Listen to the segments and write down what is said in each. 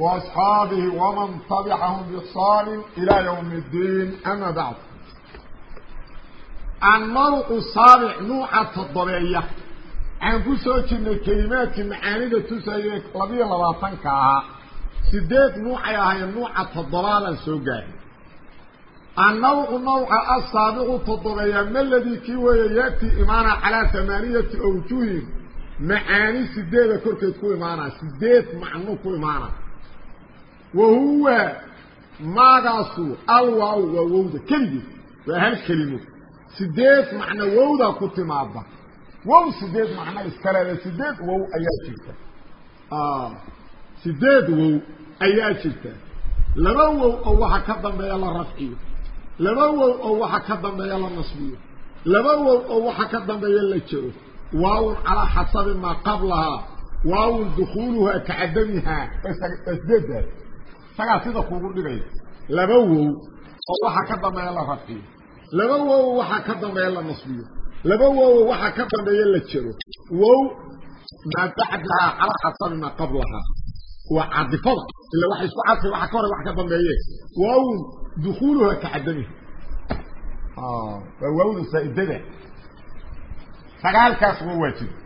وأصحاaبه ومن تبعهم بإحsان إلى يوم الdين أmا بعd almarء saaبع nuuca todobeeya waxaan ku soo jirnay kelimaadkii macaanida tusayee labiyo labaatanka ahaa sideed nuucay ahayn nuuca toddobaadaan soo gaadhay annawcu nawca assaabiqu toddobeeya maladii kii weeye yaأtii imaana calىa ثamaaniyati أwjuhin macaani sideeda korkeed ku imaanaa sideed macno ku imaanaa wahuwa maagaasu alwaaw waa wowda keligeed waa hal kelimo sideed macno wowdaa ku timaada wow sideed macno iskaleeda sideed wow ayaa jirta sideed wow ayaa jirta laba wow oo waxa ka dambeeya la rafciyo laba wow oo waxa ka dambeeya la nasbiyo laba wow oo waxa ka dambeeya la jero waawun calaa xasabi maa qablahaa waawun dukuuluhaa ka cadamihaa sideedaas isagaa sida kuugu dhigaya laba wow. Oo waxa ka dambeeya la rafciyo laba wow waxa ka dambeeya la nasbiyo. Laba wow waxa ka dambeeya la jero wow maa bacdahaa calaa xasabi maa qablahaa waa cadifada. Ila waxa isku cadfay waxa ka hore wax ka dambeeye waawun dukuuluhaa ka cadamiha waa waawda saa'idada sagaalkaas wow waa jirta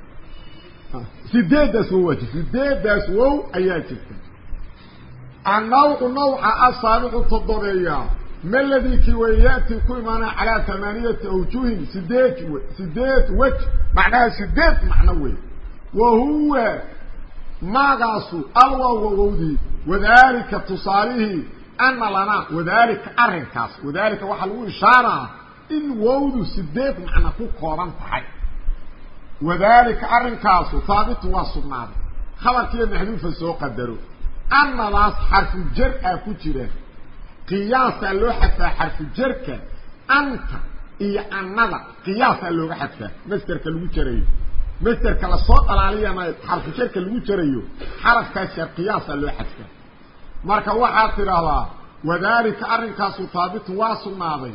sideeddaas wow waa jirta sideeddaas wow ayaa jirta annawcu nawca asaabicu todobeeya maladii kii way ya'ti ku imaana calaa amaaniyati awjuhin sideed sideed wej macnaha sideed macno wey wa huwa maagaasu alwaa wawowdii wadaalika tusaalihii ana lanaa wadaalika arrinkaas wadaalika waxaa lagu ishaaraa in wowdu sideed macno ku kooban tahay. Wadaalika arrinkaasu haabitun waa sugnaaday khabarkiiyo maxduufa soo qadaro annadaas xarfu jar a ku jira. qiyaasaa loo xadfaa xarfu jarka anta iyo annada. qiyaasaa looga xadfaa masderka lagu jarayo. masderka la soo dhalaaliyana xarfu jarka lagu jarayo xarafkaas qiyaasaa loo xadfaa. marka waxaad tidhaahdaa wadaalika arrinkaasu haabitun waa sugnaaday.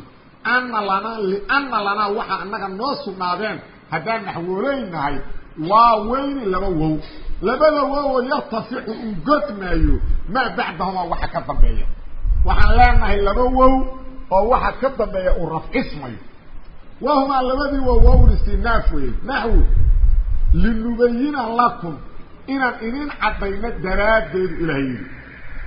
anna lanaa lianna lanaa waxa annaga noo sugnaadeen haddaan naxwooleynahay waa weyni laba wow. Labada wowo yartaficu uu godmaayo maa bacdahumaa waxa ka dambeeya. Waxaan leenahay laba wow oo waxa ka dambeeya uu rafcismayo. Wahumaa labadii wow wowun istinaaf weye naxwu linubayina lakum inaan idin caddayno daraaddeedu ilaah yidhi.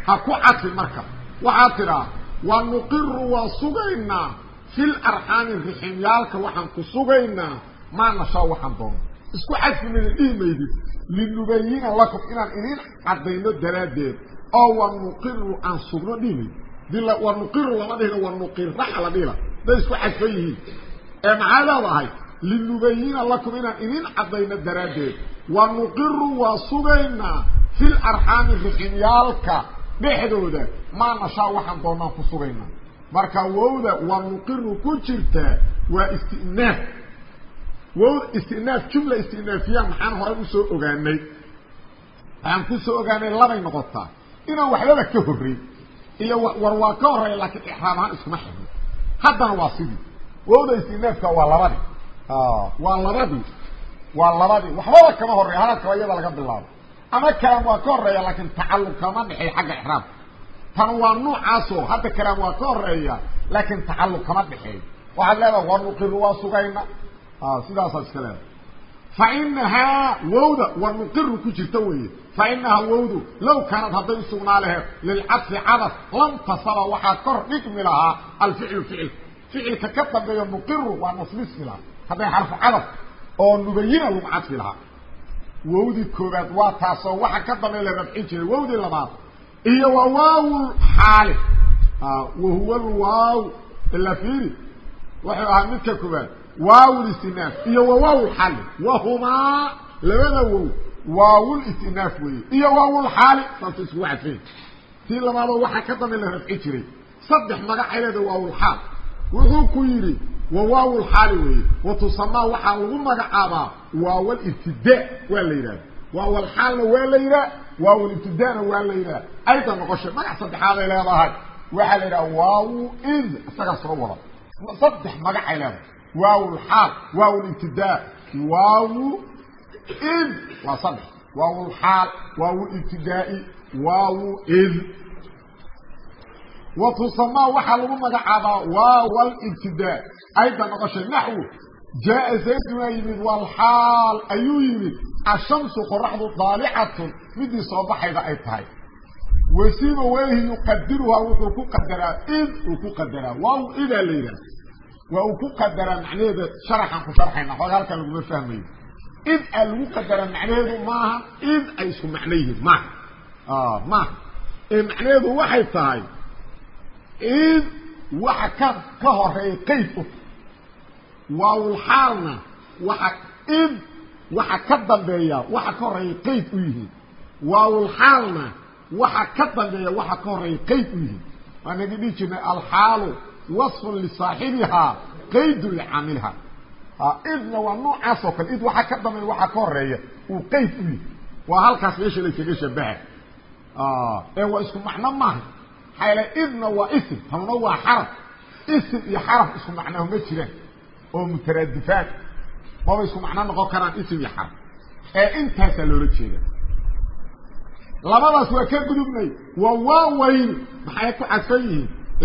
Ha ku cadfin marka. Waxaad tidhaa wa nuqiru waa sugaynaa fil arxaami riximyaalka waxaan ku sugaynaa maa nashaa waxaan doono isku cadfimada dhihi maydid linubayina lakum inaan idin caddayno daraaddeed. Oo wa nuqiru aan sugno dhihi maydid dila wa nuqiru lama dhihino wa nuqiraxa la dhihila day isku cadfan yihiin. Ee maxaa leedahay linubayina lakum inaan idin caddayno daraaddeed. Wa nuqiru waa sugaynaa fil arxaami riximyaalka dhexdooda. Maa nashaa waxaan doonaan ku sugaynaa. Marka wowda wa nuqiru ku jirtaa waa istinaaf wow istinaaf jumla istinaafiya maxaan horay u soo ogaanay? Waxaan ku soo ogaanay labay noqotaa. Inaan waxbaba ka horrey iyo war waa ka horreeya laakiin ixraam ahaan iskuma xirno haddana waa sidii. Wowda istinaafka waa labadii. Waa labadii. Waa labadii. Waxbaba kama horreya hadalkaba iyada laga bilaabo. Ama kalaan waa ka horreeya laakiin tacalluq kama dhexeey xagga ixraamka tan waa nuucaasoo hadda kalaan waa ka horreeya laakiin tacalluq kama dhexeeyo waxaad leedaha war nuqiru waa sugayna sidaasaa iska leedahay fa inahaa wowda war nuqiru ku jirta weeye. Fa inahaa wowdu low kaanad hadday usugnaa laheed lilcadfi cadaf lam tasaba waxaa kor dhigmi lahaa alficlu ficilka ficilka ka dambeeyo nuqiru waa nasbismi lahaa. Hadday xarfu cadaf oo nubayina lagu cadfi lahaa. Wowdii koobaad waa taasoo waxa ka dambeeya la rafcin jiray. Wowdii labaad iyo waa waaw xaali wahuwa lwaaw ila fiiri. Wuxuu ahaa midka koobaad waaw istinaaf iyo wa waaw xali wahumaa labada wow waawul istinaaf weeye iyo waawul xaali saasa iskugu cadfeen tii labaadoo waxaa ka dambe la rafci jiray saddex magacay leeda waawulxaal wuxuu ku yidhi wa waawulxaali weeye wa tusamaa waxaa lagu magacaabaa waawal ibtidaa waa la yidhahda waawalxaalna waa la yidhaha waawal ibtidaana waa la yidhaha ayda noqoshe magac saddexaaday leedahay waxaa la yidhaha waawu id isagaa soo wada saddex magacay leedahay waawulxaal waawulibtidaa waawu id waa saddex waawulxaal waawu ibtidaai waawu id wa tusamaa waxaa lagu magacaabaa waawal ibtidaa ayda noqoshay naxwu jaaa zaydunaa yimid walxaal ayuu yimid ashamsu qoraxdu daalicatun midii soo baxayda ay tahay wasiba wehi yuqadiruhaa wuxuu ku qadaraa id uu ku qadaraa waaw idaa la yidhaha waa uu ku qadaraa macnaheeda sharaxaan ku sharxayna xooga halkan laguma fahmayo. Id a lagu qadaraa macnaheedu maaha id ay isku macno yihiin maaha. Maaha. Ee macnaheedu waxay tahay id waxa ka ka horreeya qeyd u. Waawulxaalna waxa id waxa ka dambeeya waxa ka horreeya qeyd u yihiin. Waawulxaalna waxa ka dambeeya waxa ka horreeya qeyd u yihiin. Waa nagi dhihi jirnay alxaalu wasfun lisaaxibihaa qaydun licaamilha idna waa noocaas oo kale id waxa ka dambeeya waxa ka horreeya uu qeyd u yihi waa halkaas meesha laysaga shabaha ee waa isku macno maaha xayla idna waa isim hamna waa xaraf isim iyo xaraf isku macnaho ma jiraan oo mutaraadifaan maba isku macno noqon karaan isim iyo xaraf ee intaasaa loola jeeda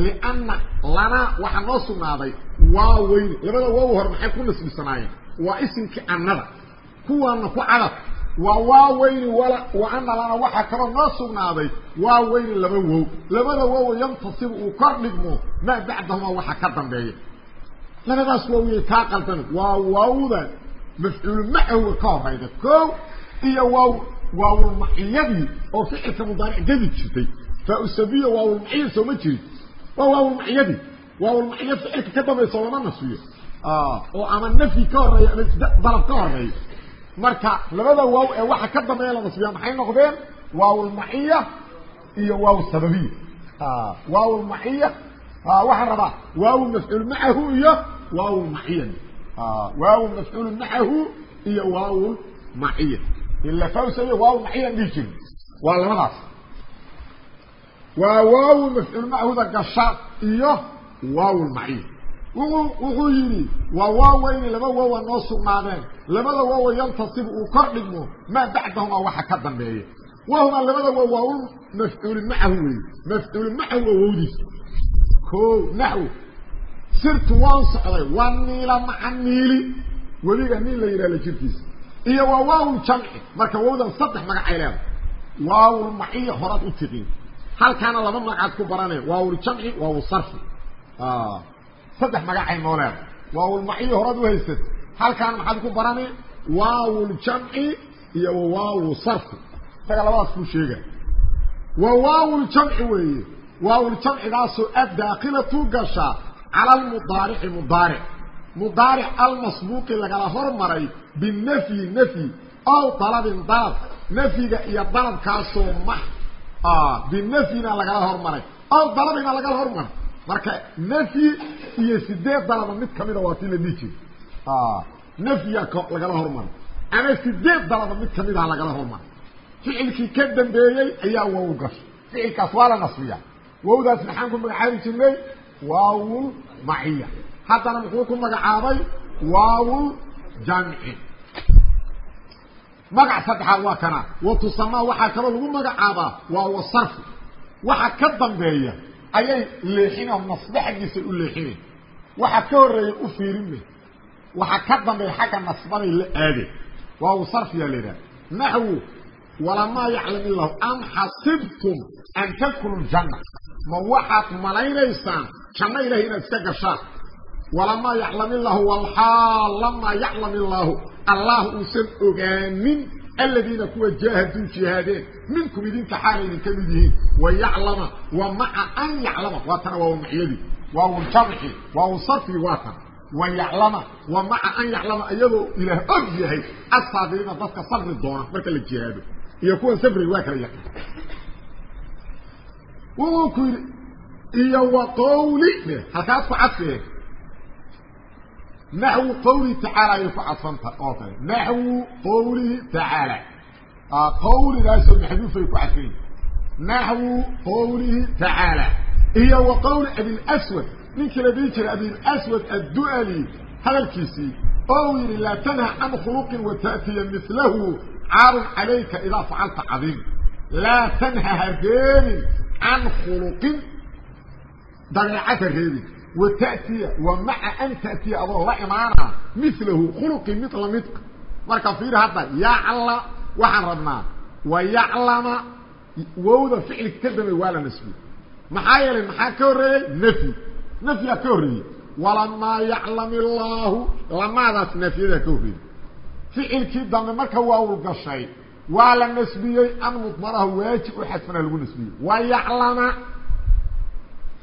lianna lanaa waxaa noo sugnaaday waaweyni labada waaw hore maxay ku nasbisanaayeen waa isimkii annada kuwaana ku cadaf waa waaweyni wala wa ana lana waxaa kaloo noo sugnaaday waaweyni laba wow labada wow yantasibu uu kor dhigmo maa bacdahumaa waxa ka dambeeya labadaas waawiye kaa qaldan waa waawda mafcuulu macahuga ka horayda ko iyo waaw waawulmaciyadii oo ficilka mudaaric gedi jirtay fausabiyo waawulmaciya sooma jirin waa waawulmaciyadii waawulmaciya ficilka ka dambaysa lama nasbiyo oo ama nafyi ka horreeya ama dalab ka horreeya marka labada waaw ee waxa ka dambeeya la nasbiya maxay noqdeen? Waawulmaciya iyo waaw sababiya waawulmaciya waxaan rabaa waaw mafcuul macahu iyo waaw maciya waaw mafcuul macahu iyo waaw maciya ila fawsabiya waaw maciya dhihi jirin. Waa labadaas waa waaw mafcuul macahuda gasha iyo waaw maciya wuxuu yidhi waa waaweyni laba waawa noo sugnaadeen. Labada waawa yantasibu uu kor dhigmo maa bacdahumaa waxa ka dambeeya wahumaa labada waaw waaw mafcuuli macahu weeye mafcuulu macahu waa wowdiisa. Ko naxw sirtu waan socday waa niila maca niili. Weliga nin la yidhahda jirkiisa. Iyo waa waawul jamci marka wowdan saddex magacay leedahay. Waawul maciya horaad u halkaana laba magacaad ku baraneen waawul jamci waawul sarfi. Saddex magacay noo leedahay waawul maciya horaad u haysat halkaana maxaad ku baraneen waawul jamci iyo waawul sarfi. Isaga labadaas kuu sheega waa waawul jamci weeye. Waawljamcigaasoo addaakilatu gashaa cala almudaarici mudaaric. Mudaaric almasbuuqi lagala hormaray binafyi nafyi ow dalabin dalab. Nafyiga iyo dalabkaasoo max binafyina lagala hormaray ow dalabina lagala hormaray marka nafyi iyo sideed dalaba mid kamida waa tii la dhihi jiri nafyiga lagala hormaray ama sideed dalaba mid kamidaha lagala hormaray ficilkii ka dambeeyey ayaa wow gashay ficilkaas waa la nasbiya wowdaas maxaan ku magacaabi jirnay waawul maciya haddana muxuu ku magacaabay waawul jamci magac saddexaad waa kana. Wa tusamaa waxaa kaloo lagu magacaabaa waawa sarfi waxa ka dambeeya ayay leexinao nasbe xaggiisay u leexinay waxa ka horreeya u fiirinme waxa ka dambeeya xagga nasbaday la aade. Waawu sarfiyaa la yidhaha naxwu walamaa yaclam illahu am xasibtum an tadkulu ljanna ma waxaad malaynaysaan janno ilahay inaad iska gashaan walamaa yaclam illaahu walxaal lamaa yaclam illaahu allah uusan ogaanin aladiina kuwa jaahaduu jihaadeen minkum idinka xaala idinka mid yihiin. Wayaclama wa an yaclama waa tana waaw maciyadii waaw jamci waaw sarfigi waa tan. Wayaclama wa an yaclama iyadoo ilaah og yahay asaabiriina dadka sabri doona marka la jihaado. Iyo kuwan sabrig waa kala yaqaan. Wuxuu ku yidhi iyo wa halkaad ku cadfee naxwu qawlihi tacaala ayay ku cadfanta oo kale naxwu qawlihi tacaala qawligaasoo maxduufay ku cadfayn naxwu qawlihi tacaala iyo wa qawli abilaswad ninkii la dhihi jiray abilaswad addu'ali hadalkiisii oo uu yidhi laa tanha can khuluqin wa ta'tiya caarun calayka idaa facalta cadiim laa tanha ha can khuluqin dabeecad ha reebin wa ta'tiya wa maca an ta'tiya adoo la imaana milahu khuluqi mid lamidka marka fiir hadda yacla waxaan rabnaa wa yaclama wowda ficilka ka dambeey waa la nasbiyey maxaa yeelay maxaa ka horreeyey nafyi nafyaa ka horreeyey walamaa yaclam illaahu lamaadaas nafyadaa ka horreeyey ficilkii dambe marka waawul gashay waa la nasbiyey an mudmaraha waajib u xadfana lagu nasbiyey wa yaclama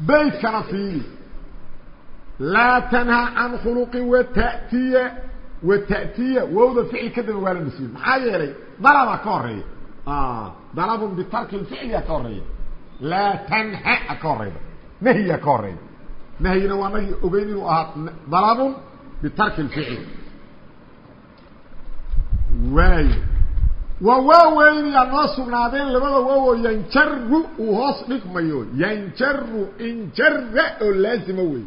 baydkana laa tanha can khuluqin watatiya wata'tiya wowda ficil ka dambe waa la nasbiyey maxaa yeelay dalabaa ka horreeya dalabun bitarki lficliya ka horreeya laa tanha a ka horeyda nahyiya ka horreeya nahyina waa nagii ogeyn inuu ahaa dalabun bitarki lficli waayo wa waaweyniyaa noo sugnaadeen labada wowo yanjaru uu hoos dhigmayo. Yanjaru injara oo laazima wey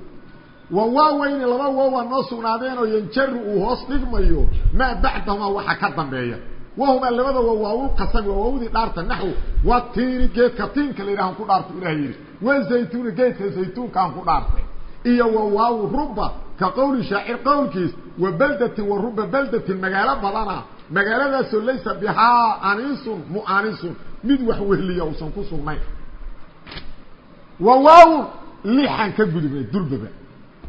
wa waaweyni laba wowa noo sugnaadeen oo yanjaru uu hoos dhigmayo maa bacdahumaa waxa ka dambeeya. Wahumaa labada wow waawulqasami waa waawdii dhaarta naxw wa tiini geedka tiinka la yidhahan ku dhaarta ilaah yidhi. Wa zaytuuni geedka zaytuunkaan ku dhaartay. Iyo wa waaw ruba ka qowli shaacir qowlkiis wa baldatin wa ruba baldatin magaalo badana. Magaaladaasoo laysa bihaa aniisun mu'anisun mid wax wehliya uusan ku sugnayn wa waawun ka gudubnay durbaba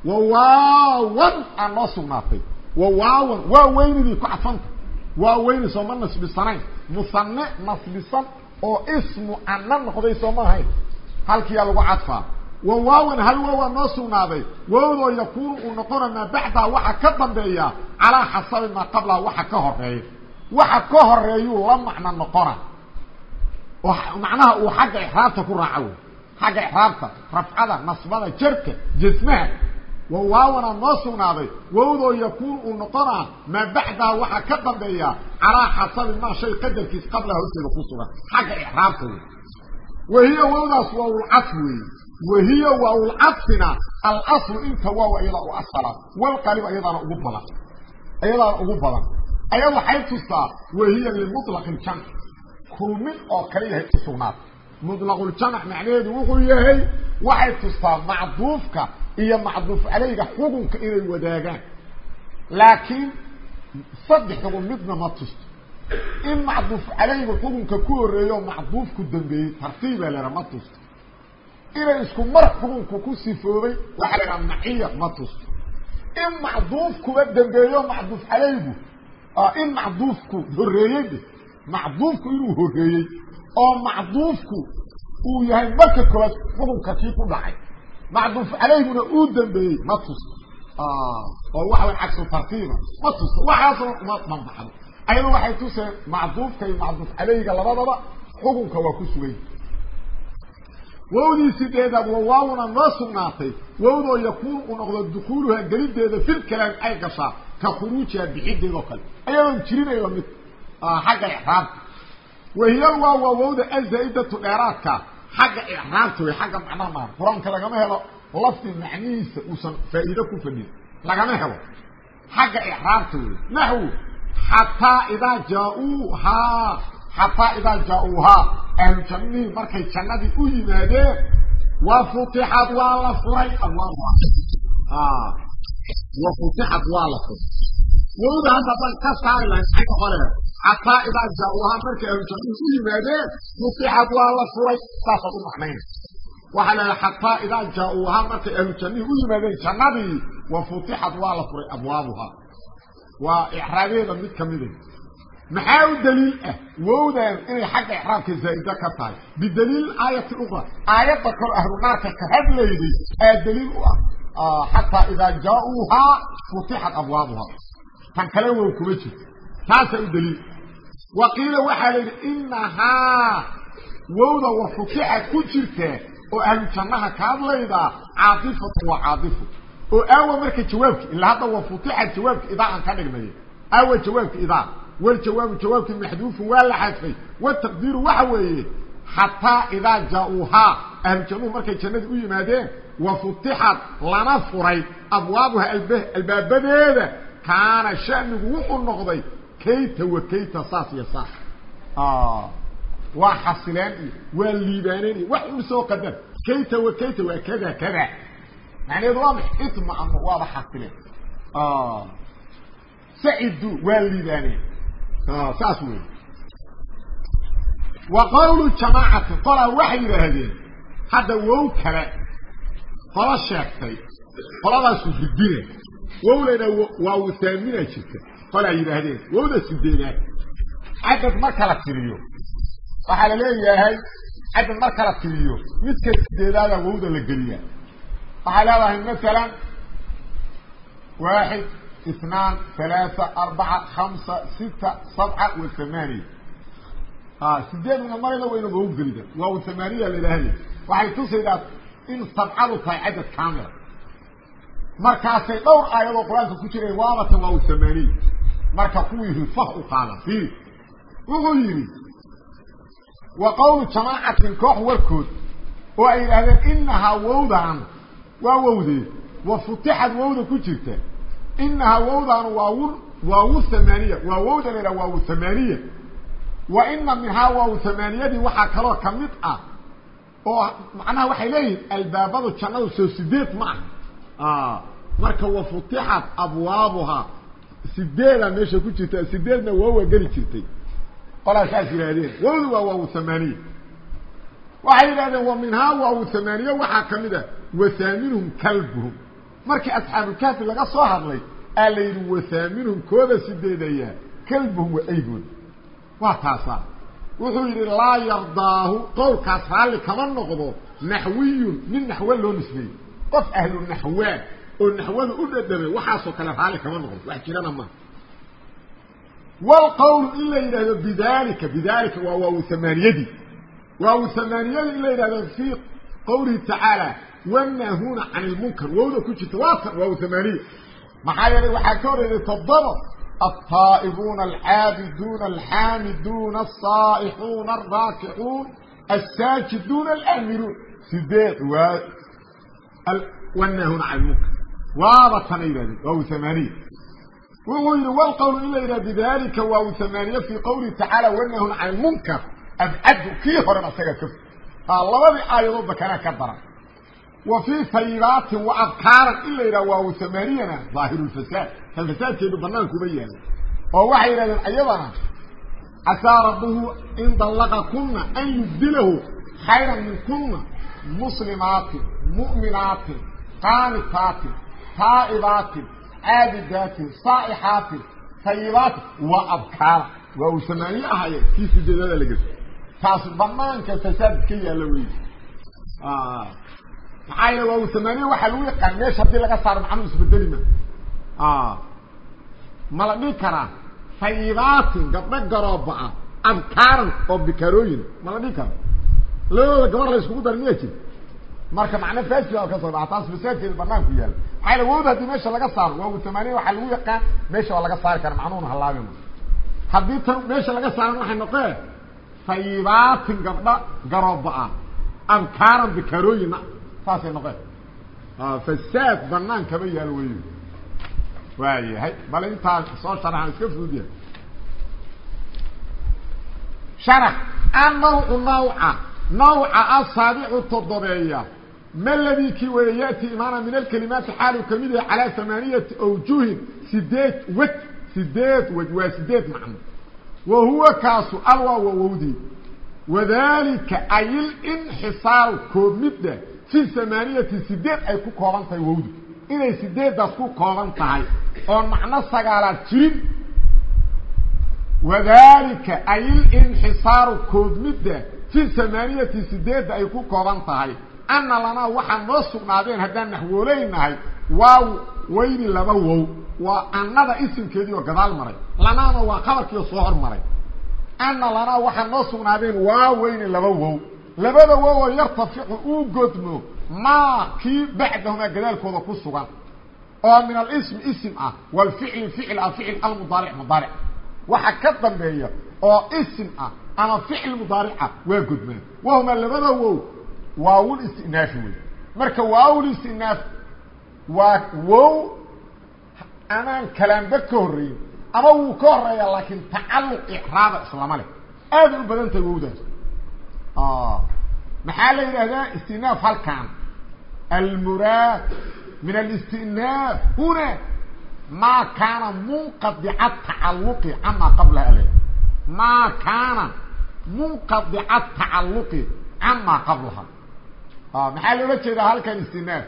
wa waawan aan noo sugnaatay. Wa waawan waa weynidii ku cadfanta waa weyni sooma nasbisanayn musane nasbisan oo ismu ana noqday sooma ahayn. Halkiyaa lagu cadfaa wa waawan hal waawaa noo sugnaaday. Wowdoo yakuunu uu noqona maa bacdaa waxa ka dambeeya. Calaa xasabi maa qablaha waxa ka horreeya waxa ka horeeyuu la macno noqona. Macnaha uu xagga ixraabta ku raaca wey xagga ixraabta rafcada nasbada jarka jasmaha wa waawana noo sugnaaday. Wowdoo yakuunu uu noqonaa maa bacdaa waxa ka dambeeya calaa xasabi maa shay qadarkiis qablaha horteeda ku sugan. Xagga ixraabta wey wahiya wowdaas waawlcadf weeye. Wahiya waawlcadfina alaslu inta waaw ayadaa u asala walqalib ayadaana ugu badan. Ayadaana ugu badan. Ayad waxay tustaa wahiya limuطlaqi ljamc kulmin oo kale yahay u sugnaata muطlaquljamc macnaheedu wuxuu yahay waxay tustaa macduufka iyo macduuf calayga xukunka inay wadaagaan. Laakiin saddex xugun midna ma tusto. In macduuf calayga xukunka ku horeeyo macduufku dambeeyey tartiibaa la ma tusto. Inay isku mar xukunku ku sifoobay waxaa la haha maciya ma tusto. In macduufkuba dambeeyo macduuf calaygu in macduufku horeeyey macduufku inuu horeeyey oo macduufku uu yahay marka koobaad xukunka kii ku dhacay macduuf calayguna uu dambeeyey ma tusto. Oo waxa way cagsu tartiiba ma tusto. Waxaasoo uma manbaxdo ayada waxay tuseen macduufka iyo macduuf calayga labadaba xukunka waa ku sugay wowdii sideedaad wa waawuna noo sugnaatay wowdoo yakuun uu noqdo dukuuluha gelideeda fil kalaam ay gashaa ka khuruujiha bixideedoo kale. Ayadoon jirinay la mid xagga icraabta wahiyal waa waa wowda azaa-idatu dheeraadka xagga icraabta wey xagga macnaha maa qur'aanka lagama helo lafdi macnihiisa uusan faa'iido ku fadhin lagama helo. Xagga icraabta wey naxwu xataa idaa jaa-uuhaa xataa idaa jaa-uuhaa ahlu jannihii markay jannadii u yimaadeen wa futixad waa la furay. Abwaabuha wa futixad waa la furay. Wowda hadda haddaan ka saari lahayn xagga hore xataa idaa jaa-uuhaa markay ahlu jannihii u yimaadeen futixad waa la furay saasaad u macnayna waxaa la idhaha xataa idaa jaa-uuhaa markay ahlu jannihii u yimaadeen jannadii wa futixad waa la furay abwaabuha waa icraabeeda mid kamida maxaa u daliil ah wowdan inay xagga icraabka zaa'ida ka tahay bidaliil aayati uqra aayadda kalo ahlu naarka ka hadlayday aa daliil u ah xataa idaa jaa-uuhaa futixat abwaabuha tan kale wow kuma jirto taasaa u daliil wa qiila waxaa la yidhi inahaa wowda wa futixad ku jirta oo ahlu jannaha ka hadlaydaa caatifatu waa caadifo oo aawa marka jawaabki ilaa hadda wa futixad jawaabki idaa aan ka dhignay. Aawa jawaabki idaa waljawaabu jawaabki maxduufun waa la xadfay. Wataqdiiru waxa weeye xataa idaa jaa-uuhaa ahlu jannuhu markay jannadii u yimaadeen wa futixad lana furay abwaabuha albaabadeeda kaana shanigu wuxuu noqday kayta wa kayta saas iyo saas. Waa xasileen iyo waa liibaaneen iyo wax u soo qadar. Kayta wa kayta waa kada kada macnaheedu waa maay itma'ano waaba xasileen sacidu waa liibaaneen. Saas wey wa qawlu jamaacati qolaa waxay yidhaahdeen hadda wow kale qola sheegtay qoladaasu ridine wowlayna waa wasaamina jirta qolaa yidhaahdeen wowda sideedaad cadad marka la tiriyo waxaa la leeyahay cadad marka la tiriyo midka sideedaada wowda la geliyaa waxaa leedahay masalan waaxid اثنان ثلاثة أربعة خمسة ستة سبعة وثمانية sideed una marayna wayna wow gelida waa thamaaniya la idhaahday waxay tusaydaa in sabcadu tahay cadad kamila markaasay dhowr aayadoo qur-aanka ku jiray waabatan waa thamaaniya marka kuwii rifah u qaada wuxuu yidhi wa qowlu jamaacatin koox warkood oo ay yidhaahdeen inahaa wowdan waa wowdeed wa futixad wowda ku jirta inahaa wowdan waa w waawu thamaaniya waa wowda la yidhaha waawu thamaaniya wa ina minhaa waawu thamaaniyadii waxaa kaloo ka mid ah oo macnaha waxay leeyihiin albaabadu jannadu soo sideed ma ah marka wa futixat abwaabuhaa sideedaa meesha ku jirta sideedna waawa geli jirtay. Qolaa saas yidhaahdeen wowdu waa waawu thamaaniya. Waxay yidhahdeen wa minhaa waawu thamaaniya. Waxaa ka mid ah wathaaminhum kalbuhum. Markii asxaabulkaafi laga soo hadlay aa la yidhi wathaaminhum kooda sideedayaa kalbuhum waa aygood waa taasaa. Wuxuu yidhi laa yardaahu qowlkaas raalli kama noqdo naxwiyun nin naxwe loo nisbeeyey. Qof ahlu naxwaa oo naxwada u dhadhamay waxaasoo kale raalli kama noqon wax jirana maaha wlqowlu in la yidhahdo bidalika bidalika waa waawu amaaniyadii waawu amaaniyadii in la yidhahdo fii qowlihi tacaala wanaahuuna can ilmunkar wawda ku jirta waasan waawu amaaniya maxaa yeelay waxaa ka horeeyay toddoba altaa'ibuuna alcaabiduuna alxaamiduuna alsaa'ixuuna alraakixuun asaajiduuna alamiruun sideed waa wanaahuuna can ilmunkar waaba tana yidhahdeen. Waaw hamaaniya wuxuu yidhi wlqowlu in la yidhah bidalika waaw hamaaniye fii qowlihi tacaala wanahun can lmunkar. Abcadu kii horan asaga ka fog. Labadii aayadoodba kanaa ka daran. Wa fii tayibaatin wa adkaaran in la yidhah waaw hamaaniyana ظaahiru lfasaad tan fasaadkeedu banaankuba oo waxay yidhahdeen ayadana casaa rabuhu in dallaqa an yubdilahu khayran min kuna muslimaatin mu'minaatin qaanitaatin taa'ibaatin caabidaatin saa'ixaatin tayibaatin wa abkaara waa uu samaaniye ahaye kii sideedada la geso taas banaanka fasaad ka yaalla wey maxaa yeele waa uu samaaniye waxaa lagu yaqaan meesha haddii laga saaro macnuu isbedeli ma la dhihi karaa fayibaatin gabdho garooba-a abkaaran oo bikaarooyina ma la dhihi kara labadooda gabar la iskugu dar miya jir marka macna faasida ka soo dhaca taas fasaadkeeda banaanku yaalla maxaa yale wowda haddii meesha laga saaro waawu tamaaniya waxaa lagu yaqaan meesha waa laga saari kara macnuhuna halaabima haddii tan meesha laga saaran waxay noqee fayibaatin gabdho garooba-a abkaaran bikaarooyina saasay noqeen fasaad banaan kama yaalo wey waayahay bale intaa soo sharaxan iska fudud yahay. Sharax annawcu nawca nawca asaabicu toddobeeya ma ladii kii weeye ya'ti imaana min alkelimaati xaalu ka mid yahay calaa hamaaniyati awjuhin sideed wej sideed wej waa sideed macno wa huwa kaasu alwaa wawowdii wadalika ayil inxisaaru koobmidda fi hamaaniyati sideed ay ku kooban tahay wowdu inay sideeddaas ku kooban tahay oon macno sagaalaad jirin wadalika anna lanaa waxaa noo sugnaadeen haddaan naxwooleynahay waa weyni laba wow. Waa annada isimkeedii oo gadaal maray. Lanaana waa qabarkiioo soo hormaray. Ana lanaa waxaa noo sugnaadeen waaweyni laba wow. Labada wow oo yartaficu uu godmo maa kii bacdahumaa gadaalkooda ku sugan. Oo min alism ism ah. Walficli ficil ah ficil almudaaric mudaaric. Waxa ka dambeeya oo ism ah ama ficil mudaarica waa godmaan wahumaa labada wow waawul istinaafi wey marka waawul istinaaf waa wow amaan kalaanba ka horreyin ama wuu ka horreeya laakiin tacalluq icraaba islama leh. Aaday u badan tahay wowdaas. Maxaa la yidhaahdaa? Istinaaf halkan. Almuraad min alistinaaf huna maa kaana munqadica tacaluqi camaa qablaha ale maa kaana munqadica tacaluqi camaa qablaha maxaa loola jeedaa halkan istinaaf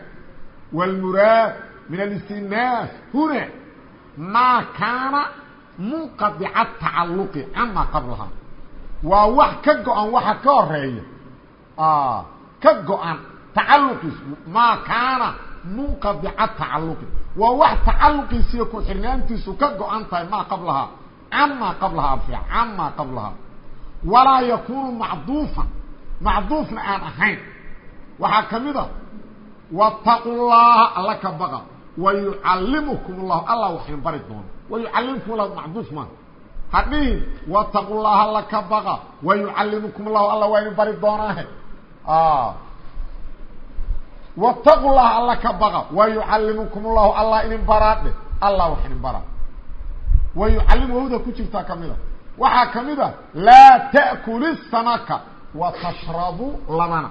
wاlmuraad min alistinaaf huna maa kaana munqadica tacaluqi camaa qablaha. Waa wax ka go-an waxa ka horreeya ka go-an tacaluqiis maa kaana munqadica tacaluqi waa wax tacaluqiisiiyo ku-xirnaantiisu ka go-an tahay maa qablahaa camaa qablahaa alfiic camaa qablahaa walaa yakunu macduufan. Macduufna aan ahayn waxaa ka mid a wataqu llaha alla ka baqa. Wayucallimukum llahu allah waxin bari doono. Wayucallimkum llahu macduuf maa hadhihin wataqu llaha alla ka baqa wayucallimukum llahu alla waa idin bari doonaahe. Wataqu llaha alla ka baqa wayucallimukum llahu allah idin baraadhe. Allah wax idin bara wayucallim wawda ku jirtaa kamida waxaa ka mid a laa ta'kuli samaka watashrabu labana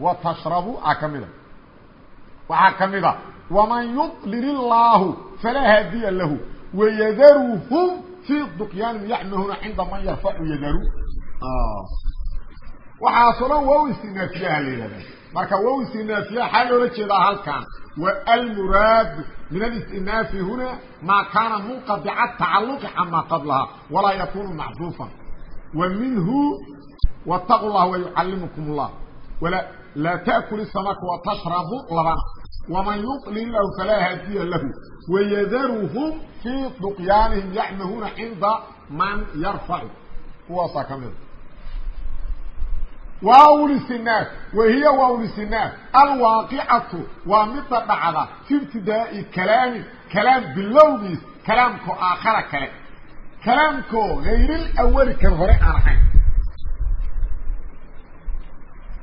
watashrabu a kamida waxaa ka mid a waman yudlil illaahu falaa haadiya lahu wayadaruhum fii duqyaanin yacmahuna cinda man yarfacu yadaru waxaasoo dhan wow istinaafiyaha la yihahda marka wow istinaafiya waxaa loola jeedaa halkan wa almuraad min alistinafi huna maa kaana munqadica tacaluqi camaa qablaha walaa yakunu macduufan wa minhu wataqu llah wayucallimukum llah laa taأkul الsamaka watashrabu labana waman yuطlil lahu falaa haadiya lahu wayadaruhum fii duqyaanihim yacmahuuna cinda man yarfacu kuwaasaa ka mida waawlistinaaf wahiya waawlistinaaf alwaaqicatu waa midda dhacda fi ibtidaa'i kalaami kalaam bilowgiis kalaamkoo aakhara kale kalaamkoo hayrilawali kan hore aan ahayn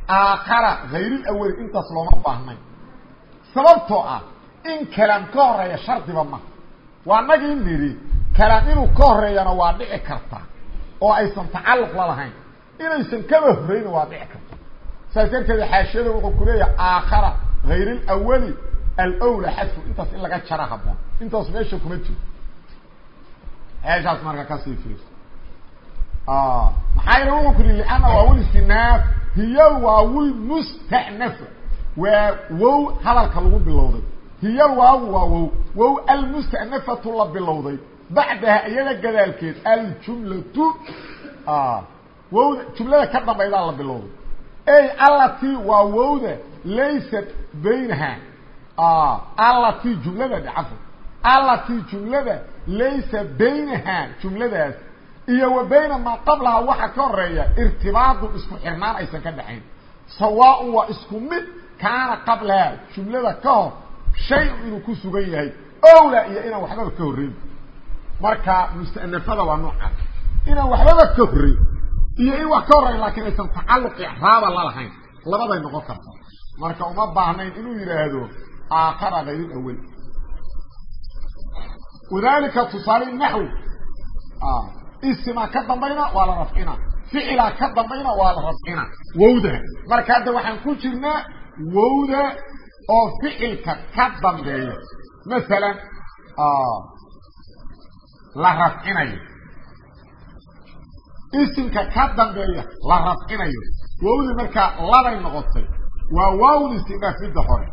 aakhara hayrilawali intaas looma baahnay. Sababtoo ah in kalaam ka horreeya shardiba ma. Waa nagii nidhi kalaam inuu ka horeeyana waa dhici karta oo aysan tacalluq la lahayn. Inaysan kaba horreyna waa dhici karta. Saas darteed xaashiyada wuxuu ku leeyahay aakhara hayr alawali alwla xadfu intaas in laga jara haboon intaas meesha kuma jiro. Meeshaas marka ka sii fiirso maxaa yele wuxuu ku yihi lianna waawul istinaaf hiya waawul musta'nafa waa wow hadalka lagu bilowday hiya waawu waa wow wow almustanafatu la bilowday bacdaha iyada gadaalkeed aljumlatu wowda jumlada ka dambaydaa la bilowday ey allati waa wowda laysat baynaha allati jumlada dhacafo allati jumlada laysa baynaha jumladaas iyo wa bayna maa qablaha waxa ka horreeya irtibaadun isku xirnaan aysan ka dhaxayn sawaaun waa isku mid kaana qablaha jumlada ka hor shay inuu ku sugan yahay owla iyo inaan waxbaba ka horreyn. Marka mustanafada waa noocaas inaan waxbaba ka horreyn iyo in wax ka horreyn laakiin aysan tacalluq icraaba lalahayn labaday noqon karta marka uma baahnayn inuu yidhaahdo aakhara hayr awel wadalika tusaale naxwi isimaa ka dambayna waa la rafcina. ficilaa ka dambayna waa la rafcina. Wowda. Marka hadda waxaan ku jirnaa wowda oo ficilka ka dambeeya. Masalan la rafcinayo. Isimka ka dambeeya la rafcinayo. Wowdi markaa labay noqotay waa waawd istinaaf midda hore.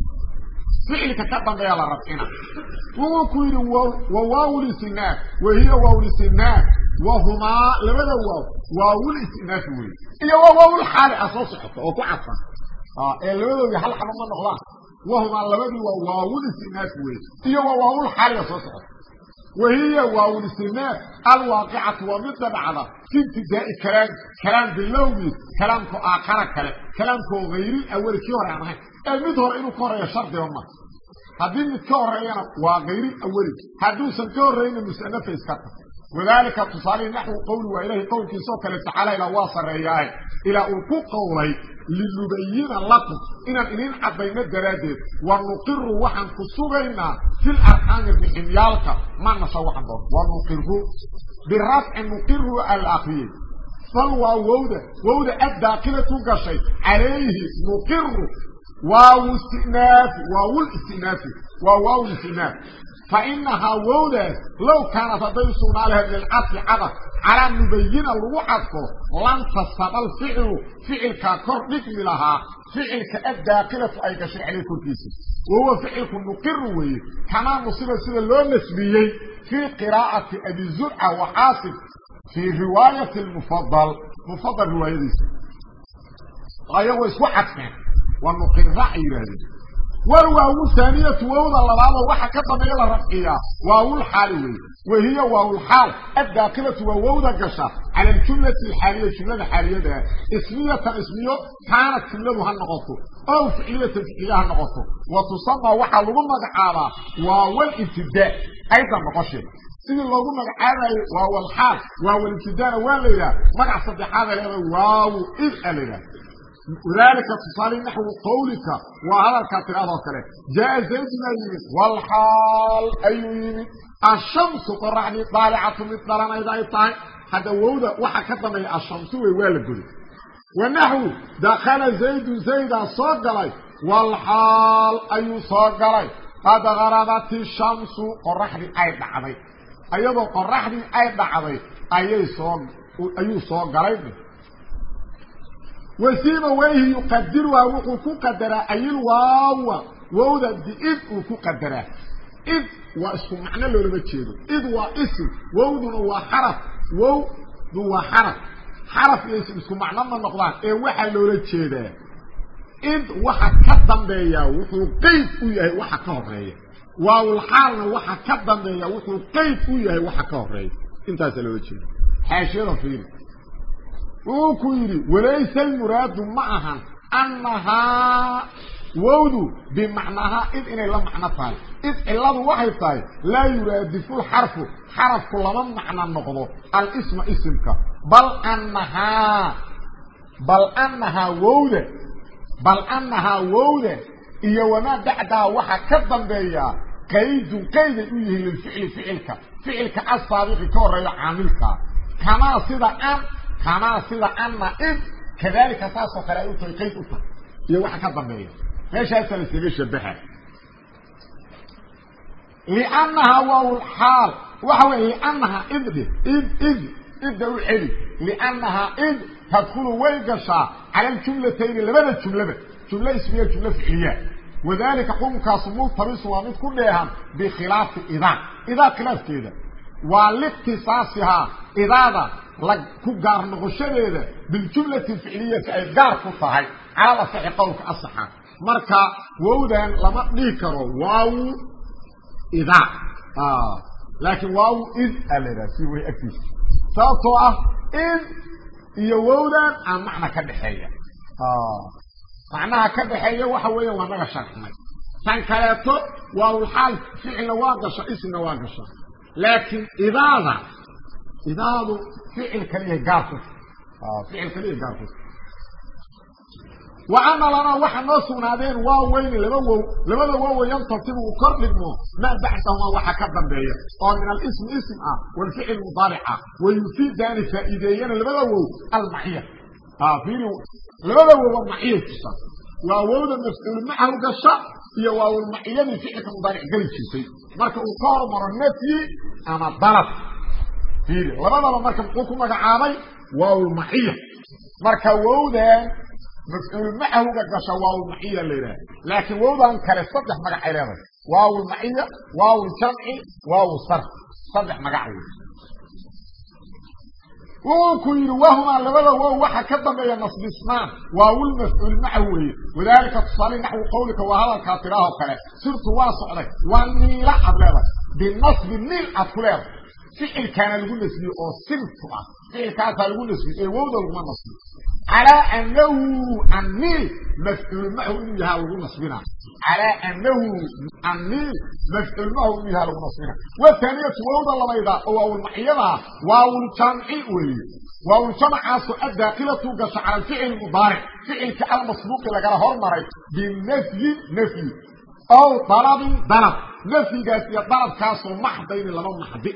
Ficilka ka dambeeya la rafcina. Wuxuu ku yidhi wa waawul istinaaf wahiya waawul istinaaf wahumaa labada waaw waawul istinaafi wey iyo waa waawul xaali ah soo socota oo ku cadfan ee labadoodii hal xaba ma noqdaan wahumaa labadii waa waawul istinaafi wey iyo waa waawul xaaliga soo socota wahiya waawlistinaa alwaaqicatu waa midda dhacda fi ibtidaa'i kalaam kalaam bilowgiis kalaamko aakhara kale kalaamkoo hayri awali kii hore aan ahayn ee mid hore inuu ka horeeyo shardiba ma haddii mid ka horeeyana waa hayri awali hadduusan ka horreyna musanafa iska ta wadaalika tusaalihii naxwu qowli waa ilahay qowlkiisoo kale tacaala ilaa waa sarreeyaahe ilaa uu ku qowlay linubayina lakum inaan idin caddayno daraaddeed. Wa nuqiru waxaan ku sugaynaa fil arxaami riximyaalka ma nasha waxaan doon wa nuqiru birafci nuqiru alakriyey fal waa wowda wowda addaakilatu gashay. Calayhi nuqiru waaw istinaafi waawul istinaafi waa waaw istinaaf fainahaa wowdaas low kaanat hadday usugnaa lahayd lilcadfi cadaf calaa nubayina lagu cadfo lan tasaba alficlu ficilkaa kor dhigmi lahaa ficilka addaakilatu ay gashay caleyh korkiisa wahuwa ficilku nuqiru weeye kamaa nusiba sida loo nasbiyey fii qiraa'ati abi zurca wa xaasib fii riwaayati mufadal mufadal riwaayadiisa ayagoo isku cadfeen waa nuqira ay war waawu haaniyatu wowda labaado waxa ka dambeeya la rafciyaa. Waawul xaali weeye wahiya waawulxaal addaakilatu waa wowda gasha. Cala aljumlati alxaaliya jumlada xaaliyadaa ismiyatan ismiyo kaanat jumladu ha noqoto. Ow ficliyatan ficliya ha noqoto. Wa tusamaa waxaa lagu magacaabaa waawal ibtidaa aydan noqosheeda sidii loogu magacaabayo waawalxaal waawalibtidaana waa la yidhaha magac saddexaada leeda waawu id la yidhaha wadaalika tusaale naxwu qawlika waa hadalkaa tiraadoo kale jaa zaydunaa yimid walxaal ayuu yimid ashamsu qoraxdii daalicatu mid dhalanayda ay tahay hadda wowda waxa ka dambeeya ashamsu wey waa la goday wa naxwu dakala zaydun zaydaa soo galay walxaal ayuu soo galay qad garabat ishamsu qoraxdii ay dhacday ayadoo qoraxdii ay dhacday ayay soo ayuu soo galay wasiiba weyhi yuqadiruhaa wuxuu ku qadaraa ayil waawa wowda biid uu ku qadaraa. Id waa isku macno loolama jeedo. Id waa isim wowduna waa xaraf wowdu waa xaraf. Xaraf iyo isim isku macno ma noqdaan ee waxaa loola jeedaa. Id waxa ka dambeeyaa wuxuu qeyb u yahay waxa ka horreeya waawulxaalna waxa ka dambeeya wuxuu qeyb u yahay waxa ka horreeya intaasaa loola jeeda xaashiyada fiiri wuxuu ku yidhi walaysa almuraadu ma ahan annahaa wowdu bimacnahaa id inay la macno tahay. Id ciladu waxay tahay laa yuraadifu lxarfu xarafku lama macno noqdo alisma isimka. Bal annahaa bal annahaa wowda bal annahaa wowda iyo wamaa bacdaha waxa ka dambeeyaa qaydun qayday u yihiin lilficli ficilka. Ficilka asaabiqi ka horeeyo caamilkaa kamaa sida an kamaa sida ana id kadalika saasoo kale ay u tahay qayd u tahay. Iyo waxa ka dambeeya meeshaasaa la isaga shabaha liannahaa waawlxaal waxa wey liannahaa id id id idda u celi liannahaa id tadkulu way gashaa cala aljumlatayni labada jumlaba. Jumlo ismiya jumlo ficliya. Wadalika xukunkaasu multabisu waa mid ku dheehan bikhilaafi idaa idaa khilaafkeeda waa likhtisaasihaa idaada ku gaar noqoshadeeda biljumlati ficliyati ay gaar ku tahay calal asaxi qowlka asaxa. Marka wowdan lama dhihi karo waawu idaa laakiin waawu id la yidhaha si way agtiisa sababtoo ah id iyo wowdan aan macna ka dhexeeya macnaha ka dhexeeya waxa weeya waa naga sharxnay tan kaleeto waawulxaal ficilna waa gasha ismna waa gasha laakiin idaada idaadu ficil kaliya gaar ku ficil kaliya gaar ku wa ana lanaa waxa noo sugnaadeen waa weyne laba wow labada wowo yantasibu uu kor dhigmo. Maa bacdahumaa waxa ka dambeeya. Oo min alismi ism ah walficil mudaarica wa yufiidaani faa'iideeyana labada wow almaciya fiiri labada wow waa maciya tusa. Waa wowda mafcuul macahu gasha iyo waawlmaciyadii ficilka mudaaric geli jirtay marka uu ka hormaro nafyi ama dalab fiiri labadaba marka muxuu ku magacaabay? Waawlmaciya marka wowdan mafcuul macahuga gasha waawlmaciya la yidhaha laakiin wowdan kale saddex magacay leedahay. Waawlmaciya waawljamci waaw saddex magac wey wuxuu yidhi wahumaa labada wow waxa ka dambeeya nasbismaan waawulmafcuul macahu weeye. Wadaalika tusaale naxwu qawlika waa hadalkaa tidhaahoo kale. Sirtu waa socday. Waa niila ad leedahay. Binasbi niil aad ku leeda ficilkaana lagu nasbiye oo sirtu ah ficilkaasaa lagu nasbiye ee wowda laguma nasbiyo calaa anahu anniil mafcuul inuu yahaa lagu nasbina calaa anahu anniil mafcuul inuu yahaa lagu nasbina wataniyatu wowda labayda oo waawlmaxyadaa waawljamci weeye waawljamcaasu addaakilatu gasho cala alficil mudaaric ficilka almasbuuqi lagala hormaray binafyi nafyi ow dalabin dalab nafyigaas iyo dalabkaasoo maxdayni laba maxdi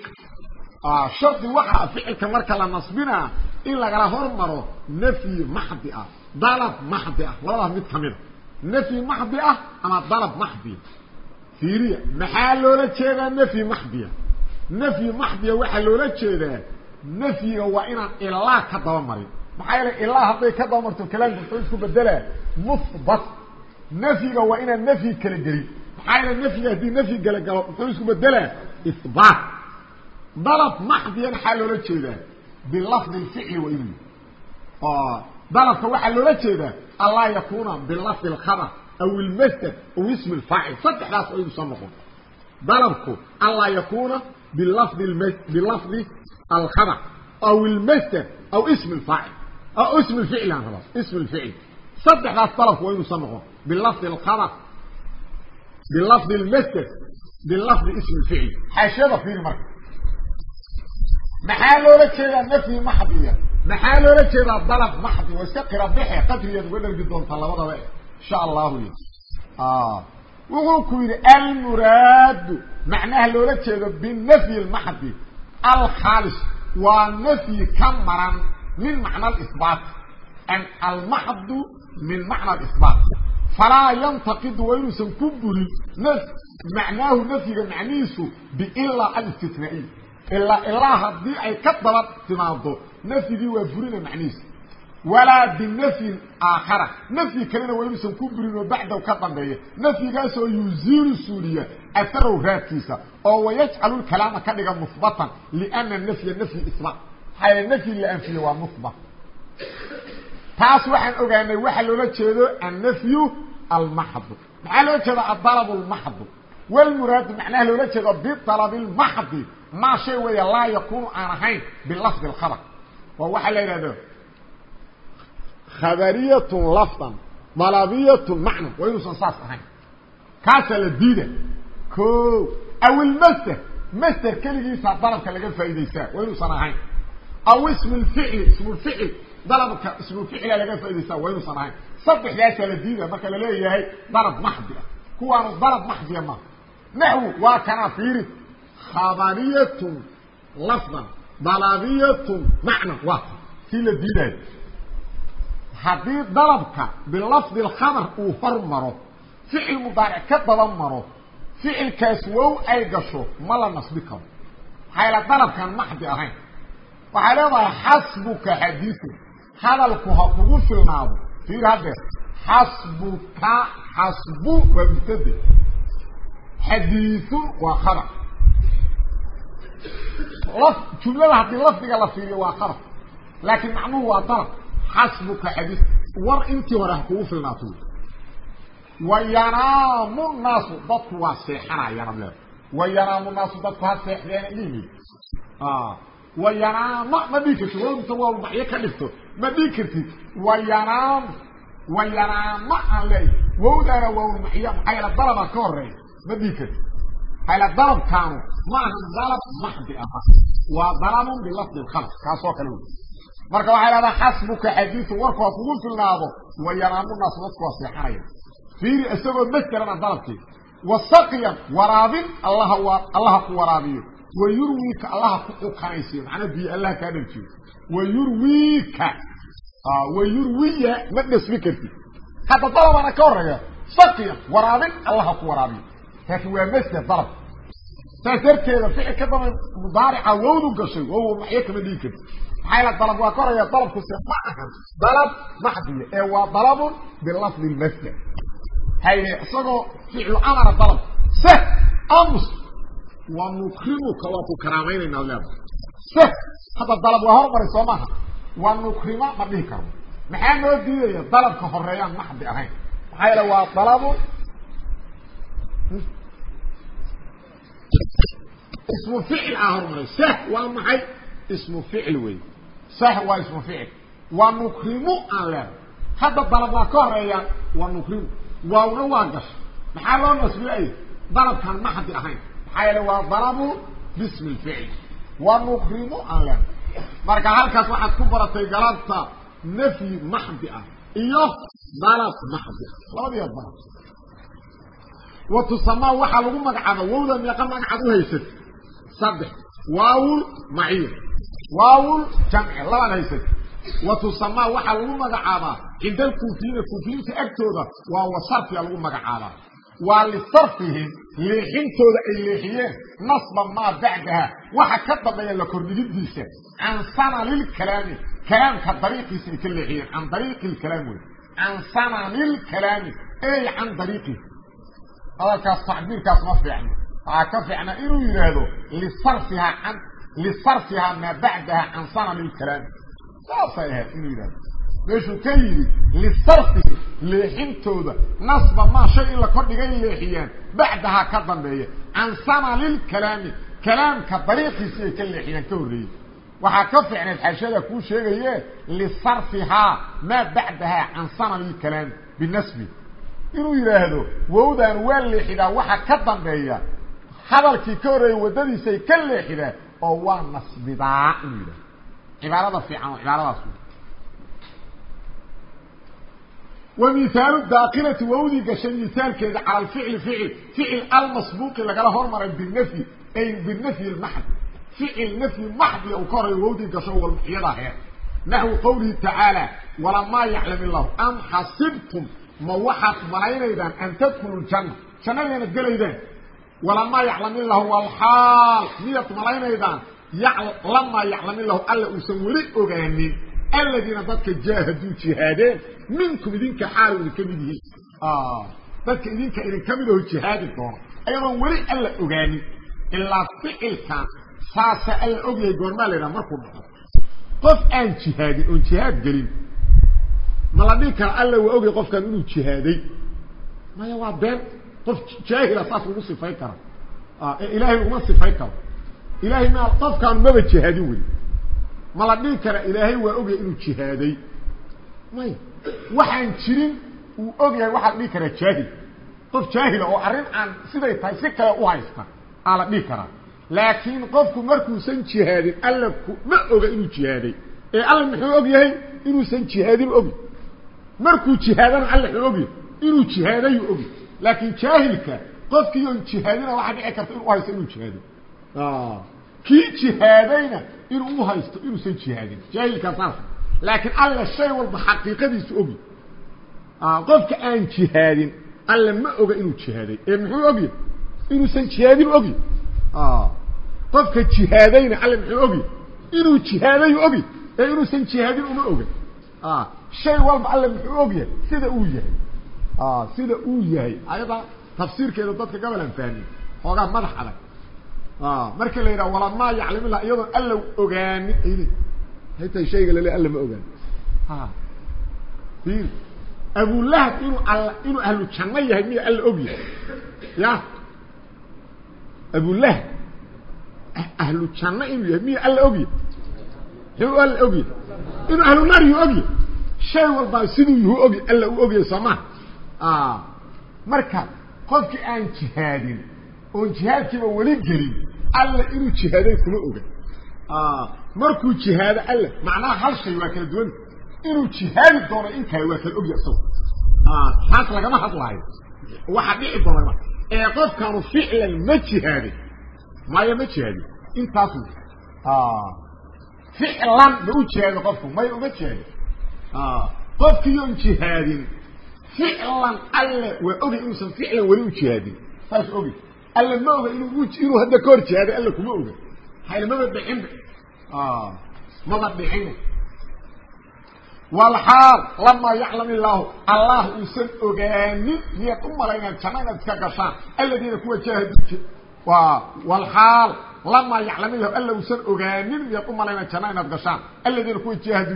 shardi waxaa ficilka marka la nasbinaa in lagala hormaro nafyi maxdi ah dalab maxdi ah labadaas mid ka mida nafyi maxdi ah ama dalab maxdiya fiiriya maxaa loola jeedaa nafyi maxdiya nafyi maxdiya waxaa loola jeedaa nafyiga waa inaan ilaa ka daba marin maxaa yeele ilaa hadday ka daba marto kalaamku muxuu isku bedelaa muhbat nafyiga waa inaan nafyi kala gelin maxaa yeele nafyiga haddii nafyi kala galo muxuu isku bedelaa ihbaat dalab maxdiya maxaa loola jeedaa bilafdi lficli waa inuu dalabka waxaa loola jeedaa anlaa yakuuna bilafdi alkhabar aw ilmasder aw ismi lfaacil saddexdaas waa inuusan noqon. Dalabku anlaa yakuuna bilafdi alkhabar aw ilmasder aw ismi lfaacil aw ismi lficli aan rabaa ismi lficli saddexdaas dalabku waa inuusan noqon. Bilafdi alkhabar bilafdi lmasder bilafdi ismi lficli xaashiyada fiiri marka maxaa loola jeedaa nafyi maxdiya maxaa loola jeedaa dalab maxdi waa iska qira bixe qadriyaad uga dhargi doontaa labadaba insha allahu y wuxuu ku yidhi almuraadu. Macnaha loola jeedo binafyi lmaxdi alkhaalis waa nafyi ka maran min macna alisbaat. Almaxdu min macna alisbaat. Falaa yantaqidu waa inuusan ku burin macnaahu nafyiga macnihiisu biilaa alistitnaa'iy ilaa ilaa haddii ay ka daba timaado nafyigii waa burina macnihiisa walaa binafyin aakhara nafyi kalena waa inuusan ku burin oo bacdaw ka dambeeya nafyigaasoo yuziilu suuliya aharow raadkiisa oo wayajcalu lkalaama ka dhiga muhbatan liana nafya nafyi isbaat maxaa nafyi la anfiye waa muhbat taas waxaan ogaanay waxaa loola jeedo annafyu almaxdu maxaa loola jeeda adalab lmaxdu wlmuraadu macnaha loola jeedo bialabi lmaxdi maa shay weeye laa yakunu aan ahayn bilafdi lkhabar waa waxaa la yidhahdo khabariyatun lafdan dalabiyatun macnan waa inuusan saas ahayn. Kaasaa la diida. Ko aw ilmasder masder keligiisa dalabka laga faa'iidaysaa. Waa inuusan ahayn. Aw ismi lficli ismulficil dalabka ismulficila laga faa'iidaysaa. Waa inuusan ahayn. Saddexdaasaa la diida marka la leeyahay dalab maxdi ah. Kuwaanu dalab maxdiya maaha naxwu waa kanaa fiiri khabariyatun lafdan. Dalabiyatun macnan waa sii la diidaayo haddii dalabka bilafdi lkhabar uu hor maro ficil mudaaric ka daba maro ficilkaas wow ay gasho ma la nasbi karo. Maxaa yaele dalabkaan maxdi ahayn. Waxay leedahay xasbuka xadiiun hadalku ha kugu filnaado fiir haddeer xasbuka xasbu waa mubtade jumlada haddii lafdiga la fiiriyo waa khabar laakiin macnuhu waa dalab xasbuka xadiis war intii hore ha kugu filnaato wa yanaamu naasu dadku waa seexanayana leeda wa yanaamu naasu dadku ha seexdeena dhihmi wa yanaama ma dhihi kartid. Wawta waa macyo ka dhigto. Ma dhihi kartid. Wa yanaam wa yanaama aan leey wawdaana maxaa dalabkaanu ma ahan dalab maxdi ah waa dalabun bilafdi lkhalq kaasoo kale. Wey marka waxay lahdaa xasbuka xadiiu warku ha kugu filnaado wa yanaamu naas dadku waa seexanaya fiiri isagoo masderana dalabkeeda wasaqyan waraabin allaha allaha ku waraabiyo. Wa yurwiika allaha ku ukanaysiyo macnaa biyo allaha kaa dharjiyo wa yurwiika wa yurwiya ma dhasbi kartid. Hadda dalabana ka horreeya saqiyan waraabin allaha ku waraabiyo laakiin waa masder dalab saas darteeda ficil ka daba mudaarica wowdu gashay wow maxyo kama dhigi kartid. Maxaa yala dalab waa ka horreeya dalabkuse ma ahan dalab maxdiya ee waa dalabun bilafdi lmasder haye isagoo ficlu amara dalab se amus waa waa ku karaamaynayna ad leedahay. Se hadda dalab waa hormaray soo maaha waa nukrima ma dhihi karno maxaa noo diidaya? Dalabka horeeyaan maxdi ahayn. Maxaa yeele waa dalabun ismu ficil aa hormaray sah waa maxay? Ismu ficil wey sah waa ismu ficil waa nukrimu aan leedahay hadda dalab waa ka horreeya waa nukrimu waawna waa gasha maxaa loo nasbiyay dalabkaan maxdi ahayn. Maxaa yeele waa dalabu bismi lficil waa nukrimu aan leedahay marka halkaas waxaad ku baratay galabta nafyi maxdi ah iyo dalab maxdi ah. Labadiiba dalab wa waxaa lagu magacaaba wowda meeqa magacaad u haysat saddex waawul maciir. Waawul jamci labaad haysat wa tusamaa waxaa lagu magacaabaa cinda alkuufiyiina kuufiyiinta agtooda waa wasarfiya lagu magacaabaa. Waa lisarfihim leexintooda ay leexiyeen nasba maa bacdaha. Waxa ka dambeeya la kordhigidiisa can sananilkalaami kalaamka dariiqiisa ay ka leexiyeen. Can dariiqi lkalaam wey can sananilkalaami ey can dariiqihi hadalkaas tacbiirkaas ma fiicno waxaa ka fiicna inuu yidhaahdo lisarfihaa an lisarfihaa maa bacdaha can sanani lkalaami saasay ahayd inuu yidhahdo meeshuu ka yidhi lisarfihi leexintooda nasba maa shay in la kordhigay leexiyaan bacdahaa ka dambeeya can sananilkalaami kalaamka dariiqiisii ay ka leexiyaan ka horreeyey. Waxaa ka fiicnayd xashada kuu sheegaye lisarfihaa maa bacdahaa can sanani lkalaami binasbi. Inuu yidhaahdo wowdan waa leexidaa waxa ka dambeeya hadalkii ka horreeyey waddadiisay ka leexidaa oo waa nasbidaa inuu yidhahdo cibaarada fiican oo cibaaradaas. Wa mihaalu daakilati wowdii gashay mihaalkeeda cala alficli ficil ficil almasbuuqi lagala hormaray binafyi ay binafyi lmaxd ficil nafyi maxdiya uu ka horeeyo wowdii gasho walmuxyada heer naxwu qawlihi tacaala walamaa yaclam illahu am xasibtum ma waxaad malaynaydaan an tadkulu ljanna jannadeenad gelaydaan walamaa yaclam illahu walxaal miyaad malaynaydaan lamaa yaclam illahu alla uusan weli ogaanin aladiina dadka jaahaduu jihaadeen minkum idinka xaal idinka mid yihiin dadka idinka idinka mid aho jihaadi doono ayadoon weli alla ogaanin ilaa ficilkan saasa alla ogyahay goormaa laydhaha markuu dhaco qof aan jihaadin oon jihaad gelin ma la dhihi kara alla waa ogay qofkan inuu jihaaday maya waa been qof jaahila saas lagu sifay kara. Ee ilaahay laguma sifay karo. Ilaahay ma qofkaan maba jihaadin wey ma la dhihi kara ilaahay waa ogay inuu jihaaday. Maya waxaan jirin uu ogyahay waxaa la dhihi karaa jaahil. Qof jaahila oo arrin aan siday tahay si kale u haysta aa la dhihi karaa laakiin qofku markuusan jihaadin alla ma oga inuu jihaaday. Ee alla muxuu og inuusan jihaadin ogi. Markuu jihaadana alla muxuu ogyahay inuu jihaadayu ogi laakiin jaahilka qofkii oon jihaadina waxaa dhici karta inuu uhaysto inuu jihaado. Kii jihaadayna inuu u haysto inuusan jihaadin. Jaahilkaa saas. Laakiin alla shay walba xaqiiqadiisu ogi. Qofka aan jihaadin alla ma oga inuu jihaaday. Ee muxuu ogyahay inuusan jihaadin ogi. Qofka jihaadayna alle muxuu ogi? Inuu jihaadayu ogi. Ee inuusan jihaadin uma oga. Shay walba alle muxuu ogyahay sida uu yahay sida uu yahay ayada tafsiirkeeda dadka gobol aan fahmin xoogaa madax adag. Marka la yidhaha walamaa yaclamillah iyadoon alla ogaanin ayl haytay shayga lale alla ma ogaan ir abulahab inuu all inuu ahlu janno yahay miya alla og yahay. Ya. Abulahab ahlu janno inuu yahay miya alla ogyahay muxuu alla ogyahay inuu ahlu naar yuu ogyahay shay walbaa siduu yuhu ogy alla u ogyahay soomaa marka qofkii aan jihaadin oon jihaadkiiba weli gelin alla inuu jihaaday kuma oga. Markuu jihaado alla macnaha hal shay waa kala duwan. Inuu jihaadi doono in kale waa kala ogya isago taas lagama hadlaayo. Waxa dhici doona ee qofkaanu ficlan ma jihaaday maya ma jihaadin. Intaas ficlan ma u jihaado qofku maya uma jihaadin. Qofkiiyoon jihaadin ficlan alle. Waa ogay inuusan ficlan weli u jihaadin saas ogay alle ma oga inuu inuu hadda ka hor jihaaday alle kuma oga. Hayla maba dhicinba maba dhicin walxaal lamaa yaclam illaahu allah uusan ogaanin miyaad u malaynaan janno inaad iska gashaan. Aladiina kuwa jaahadu waa walxaal lamaa yaclam illahu. Alla uusan ogaanin miyaad u malaynaan janno inaad gashaan. Aladiina kuwa jaahadu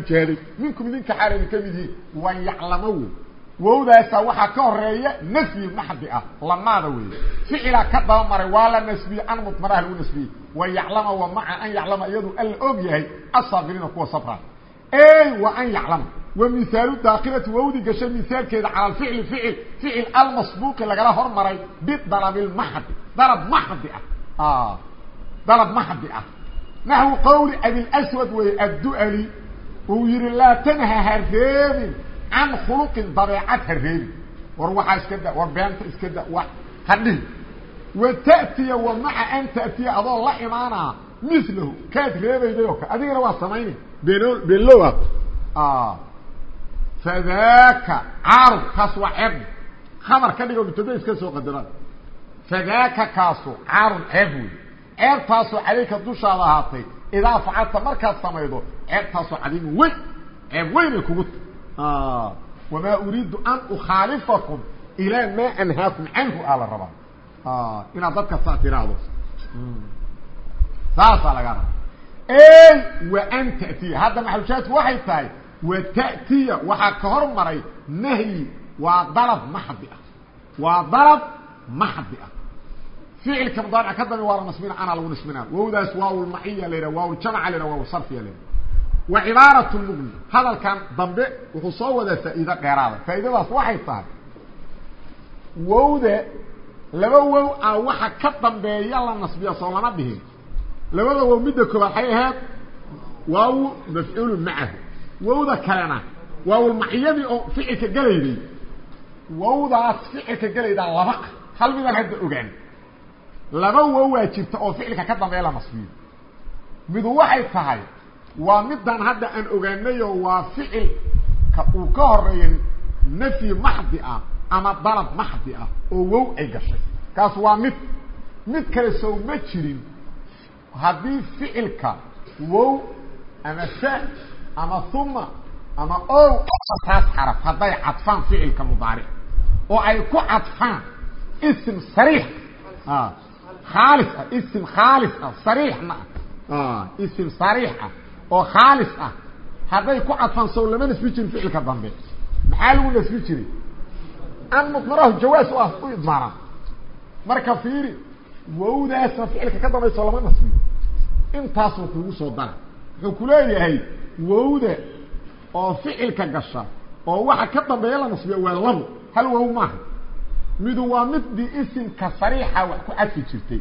wey wowdaasa waxaa ka horreeya nafyi maxdi ah lamaada weeye. Ficilaa ka daba maray waa la nasbiyey an mudmaraha lagu nasbiyey. Wa yaclama wa maca an yaclama iyadu alla og yahay asaabiriina kuwa sabra wa an yaclama. Wa mihaalu daakilati wowdi gashay mihaalkeeda cala alficli ficil ficil almasbuuqi lagala hormaray bidalabi lmaxdi dalab maxdi ah. Dalab maxdi ah. Naxwu qowli abilswad weeye addu'ali. Uu yihi laa tanha ha reebin can khuluqin dabeecad ha reebin war waxaa iska da war beenta iska da wa hadhihi wa ta'tiya wa maca an ta'tiya adoo la imaanaa milahu kaad reebayday oo kale adigana waa samaynay been beenlow ah fadaaka caarud kaas waa ceeb. Khabar ka dhigo mubtada iska soo qadaraan fadaaka kaasu caarun ceeb wey ceebtaasoo calayka dushaada ahaatay idaa facalta markaad samaydo ceebtaasoo cadiimu weyn ceeb weynay kugu wamaa uriidu an ukhaalifakum ilaa maa anhaakum canhu aa la rabaa inaad dadka saa tiraahdo saasaa laga raba wa an ta'tiya hadda maxalushaadku waxay tahay wa ta'tiya waxaa ka hor maray nahyi waa dalab maxdi ah waa dalab maxdi ah ficilka mudaaric ka dambe waa la nasbina ana lagu nasbina wowdaas waaw lmaciya la yidhaha waaw ljamca la yidhaha waaw sarfiya la yidhaha wa cibaarat lmugni hadalkan dambe wuxuu soo wadaa faa'iido dheeraada. Faa'iidadaas waxay tahay wowda laba wow a waxa ka dambeeya la nasbiya soo lama dhihin. Labada wow midda koobaad waxay ahayd waaw mafcuulu macahu. Wowda kalena waawlmaciyadii oo ficilka gelayday wowdaas ficilka gelaydaa laba ah. Hal midaan hadda ogaan. Laba wow waa jirta oo ficilka ka dambeeya la nasbiyo. Midu waxay tahay waa middan hadda aan ogaanayo waa ficilka uu ka horreeya nafyi maxdi ah ama dalab maxdi ah oo wow ay gashay. Kaas waa mid. Mid kale sow ma jirin. Haddii ficilka wow ama fa ama uma ama ow taas xaraf hadday cadfaan ficilka mudaaric oo ay ku cadfaan ism sariix khaalis ah ism khaalis ah sariixna ah ism sariix ah oo khaalis ah. Hadday ku cadfaan sow lama nasbi jirin ficilka dambe. Maxaa lagu nasbi jiray? An mudmarahu jawaas u ah u idmaaraan marka fiiri wowdaasna ficilka ka dambayso lama nasbiyo intaasuu kugu soo dara. Wuxuu ku leeyahay wowda oo ficilka gasha oo waxa ka dambeeya la nasbiya waa labo. Hal wow maaha. Midu waa midii isimka sariixa wax ku cadfi jirtay.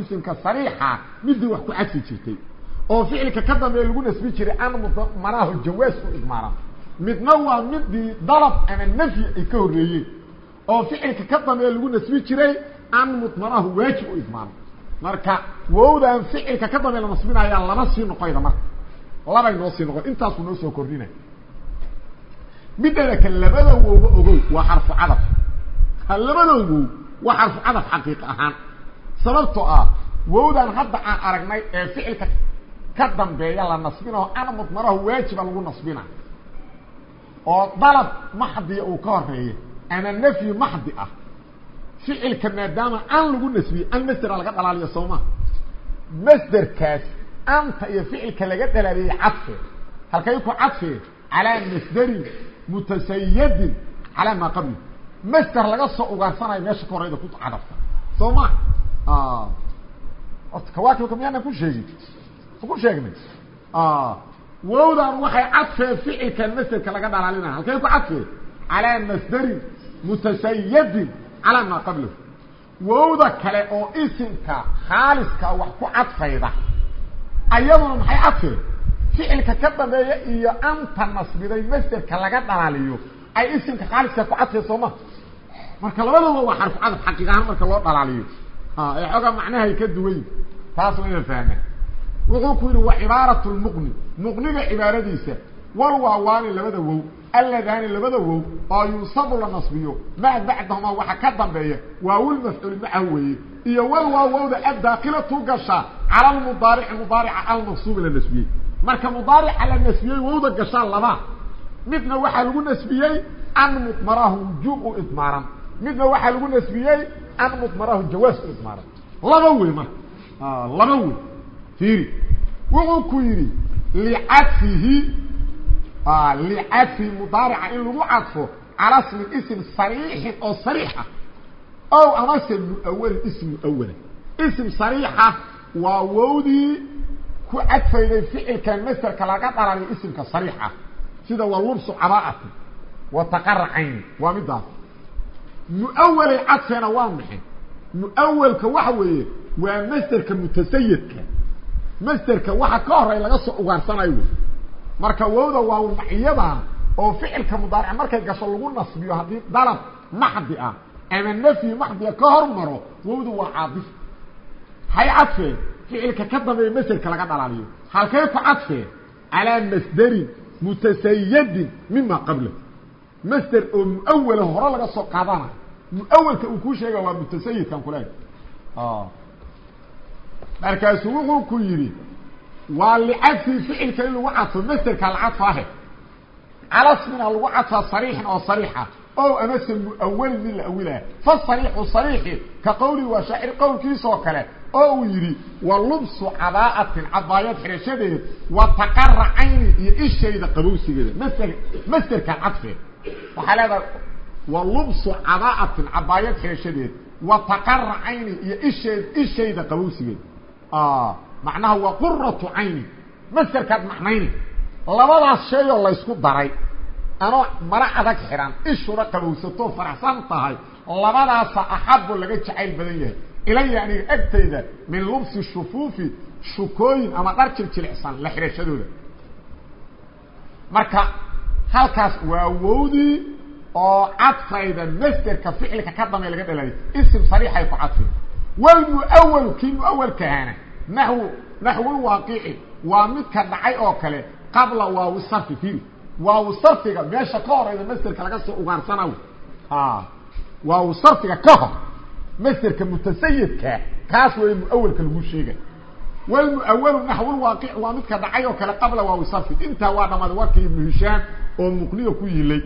Isimka sariixa midii wax ku cadfi jirtay oo ficilka ka dambeeya lagu nasbi jiray an marahu jawaas u idmaaran midna waa midii dalab ama nafyi ay ka horreeyeen oo ficilka ka dambeeya lagu nasbi jiray an mudmanahu waajib u idmaaran marka wowdan ficilka ka dambeeya la nasbinayaa laba sii noqoyda marka. Labay noo sii noqon intaasuu noo soo kordhinay. Midana kan labada wowba ogow waa xarfu cadaf. Labadoo wow waa xarfu cadaf xaqiiq ahaan. Sababtoo ah wowdan hadda aan aragnay ee ficilka ka dambeeya la nasbinaho ana mudmarahu waajiba lagu nasbina. Oo dalab maxdiya uu ka horreeya ama nafyi maxdi ah. Ficilka maadaama an lagu nasbiyey an masdera laga dhalaaliyo sooma masderkaas anta iyo ficilka laga dhalaaliyey cadfe. Halkay ku cadfe calaa masderin mutasayadin calaa maa qabli. Masder laga soo ugaarsanayo meesha ka horeyda ku cadafta. Soo ma? Orta kawaakibka miyaana ku sheegin ku sheegnay wowdan waxay cadfeen ficilkan masderka laga dhalaalinaya halkay ku cadfeen calaa masderin mutasayadin calaa maa qablahu wowda kale oo isimka khaaliska wax ku cadfayda ayaduna maxay cadfeen ficilka ka dambeeya iyo anta nasbiday masderka laga dhalaaliyo ay isimka khaaliska ku cadfeen sooma marka labadaba waa xarfu cadaf xaqiiq marka loo dhalaaliyo. Ee xoogaa macnahay ka duwayn taas waa inaan wuxuu ku yidhi wa cibaarat lmuqni muqniga cibaaradiisa wal waawaani labada wow alladaani labada wow oo yunsabu nasbiyo maa bacdahumaa waxa ka dambeeya waawilmafcuuli macahu weeye iyo wal waawowda addaakilatu gasha cala lmudaarici mudaarica almaqsuubi la nasbiyey. Marka mudaarica la nasbiyey wowda gashaa laba. Midna waxaa lagu nasbiyey an mudmarahu wujuub u idmaaran. Midna waxaa lagu nasbiyey an mudmarahu jawaas u idmaaran. Laba wey marka. Laba wey fiiri wuxuu ku yidhi licadfihi licadfihi mudaarica in lagu cadfo cala smin ism sariixin oo sariixa ow amase muawalin ism muawala ism sariixa waa wowdii ku cadfayday ficilkan masderka laga dhalaliyo isimka sariixa sida waa lubsu cabaa'ati wa taqaracayni waa midaas muawalay cadfeena waa maxay muawalka waxa weeye waa masderka mutasayidka masderka waxa ka horay laga soo ugaarsanayo wey marka wowda waa maciyada oo ficilka mudaaric markay gasho lagu nasbiyo haddii dalab maxdi ah ama nafyi maxdiga ka hormaro wowda waa caadif hay cadfee ficilka ka dambeeya masderka laga dhalaaliyo. Halkay ku cadfee calaa masderin mutasayidin mima qabla. Masder oo muawala hore laga soo qaadana muawalka uu kuu sheega waa mutasayidkan kule markaasuu wuxuu ku yidhi waa licadfi ficilka in lagu cadfo masderka lacadfaahe calasmina lagu cadfaa sariixin oo sariixa o amase muawalin mid la awilaya fasariixu sariixi ka qowlihi waa shaacir qowlkiisoo kale. Oo uu yidhi wa lubsu cabaa'atin cabaayad xirashadeed wa taqara cayni iyo ishayda qabowsigeeda. Masder masderkan cadfee waxaa leedahay wa lubsu cabaa'atin cabaayad xirashadeed wa taqara cayni iyo isheed macnaha waa quratu cayni. Masderkaad macnayni. Labadaas shay oo laysku daray. Anoo mara adag xidhan ishuna qabowsatoo faraxsan tahay. Labadaasa axabo laga jacayl badan yahay. Ilaya aniga agtayda min lubsi shufuufi shukooyin ama dhar jiljilicsan la xidhashadooda marka halkaas waa wowdii oo cadfayda masderka ficilka ka dambe laga dhalay. Isim sariixay ku cadfay walmuawalu kii muawalkahaana naxwu naxwulwaaqici waa midka dhacay oo kale qabla waawi sarfi firi waaw sarfiga meesha ka horeyda masderka laga soo ugaarsanayo waaw sarfiga ka hor masderka mutasayidka kaas way muawalka lagu sheegay. Walmuawalu naxwulwaaqic waa midka dhacay oo kale qabla waawi sarfi. Intaa waa dhamaaday warkii ibnu hishaam oo muqniga ku yilay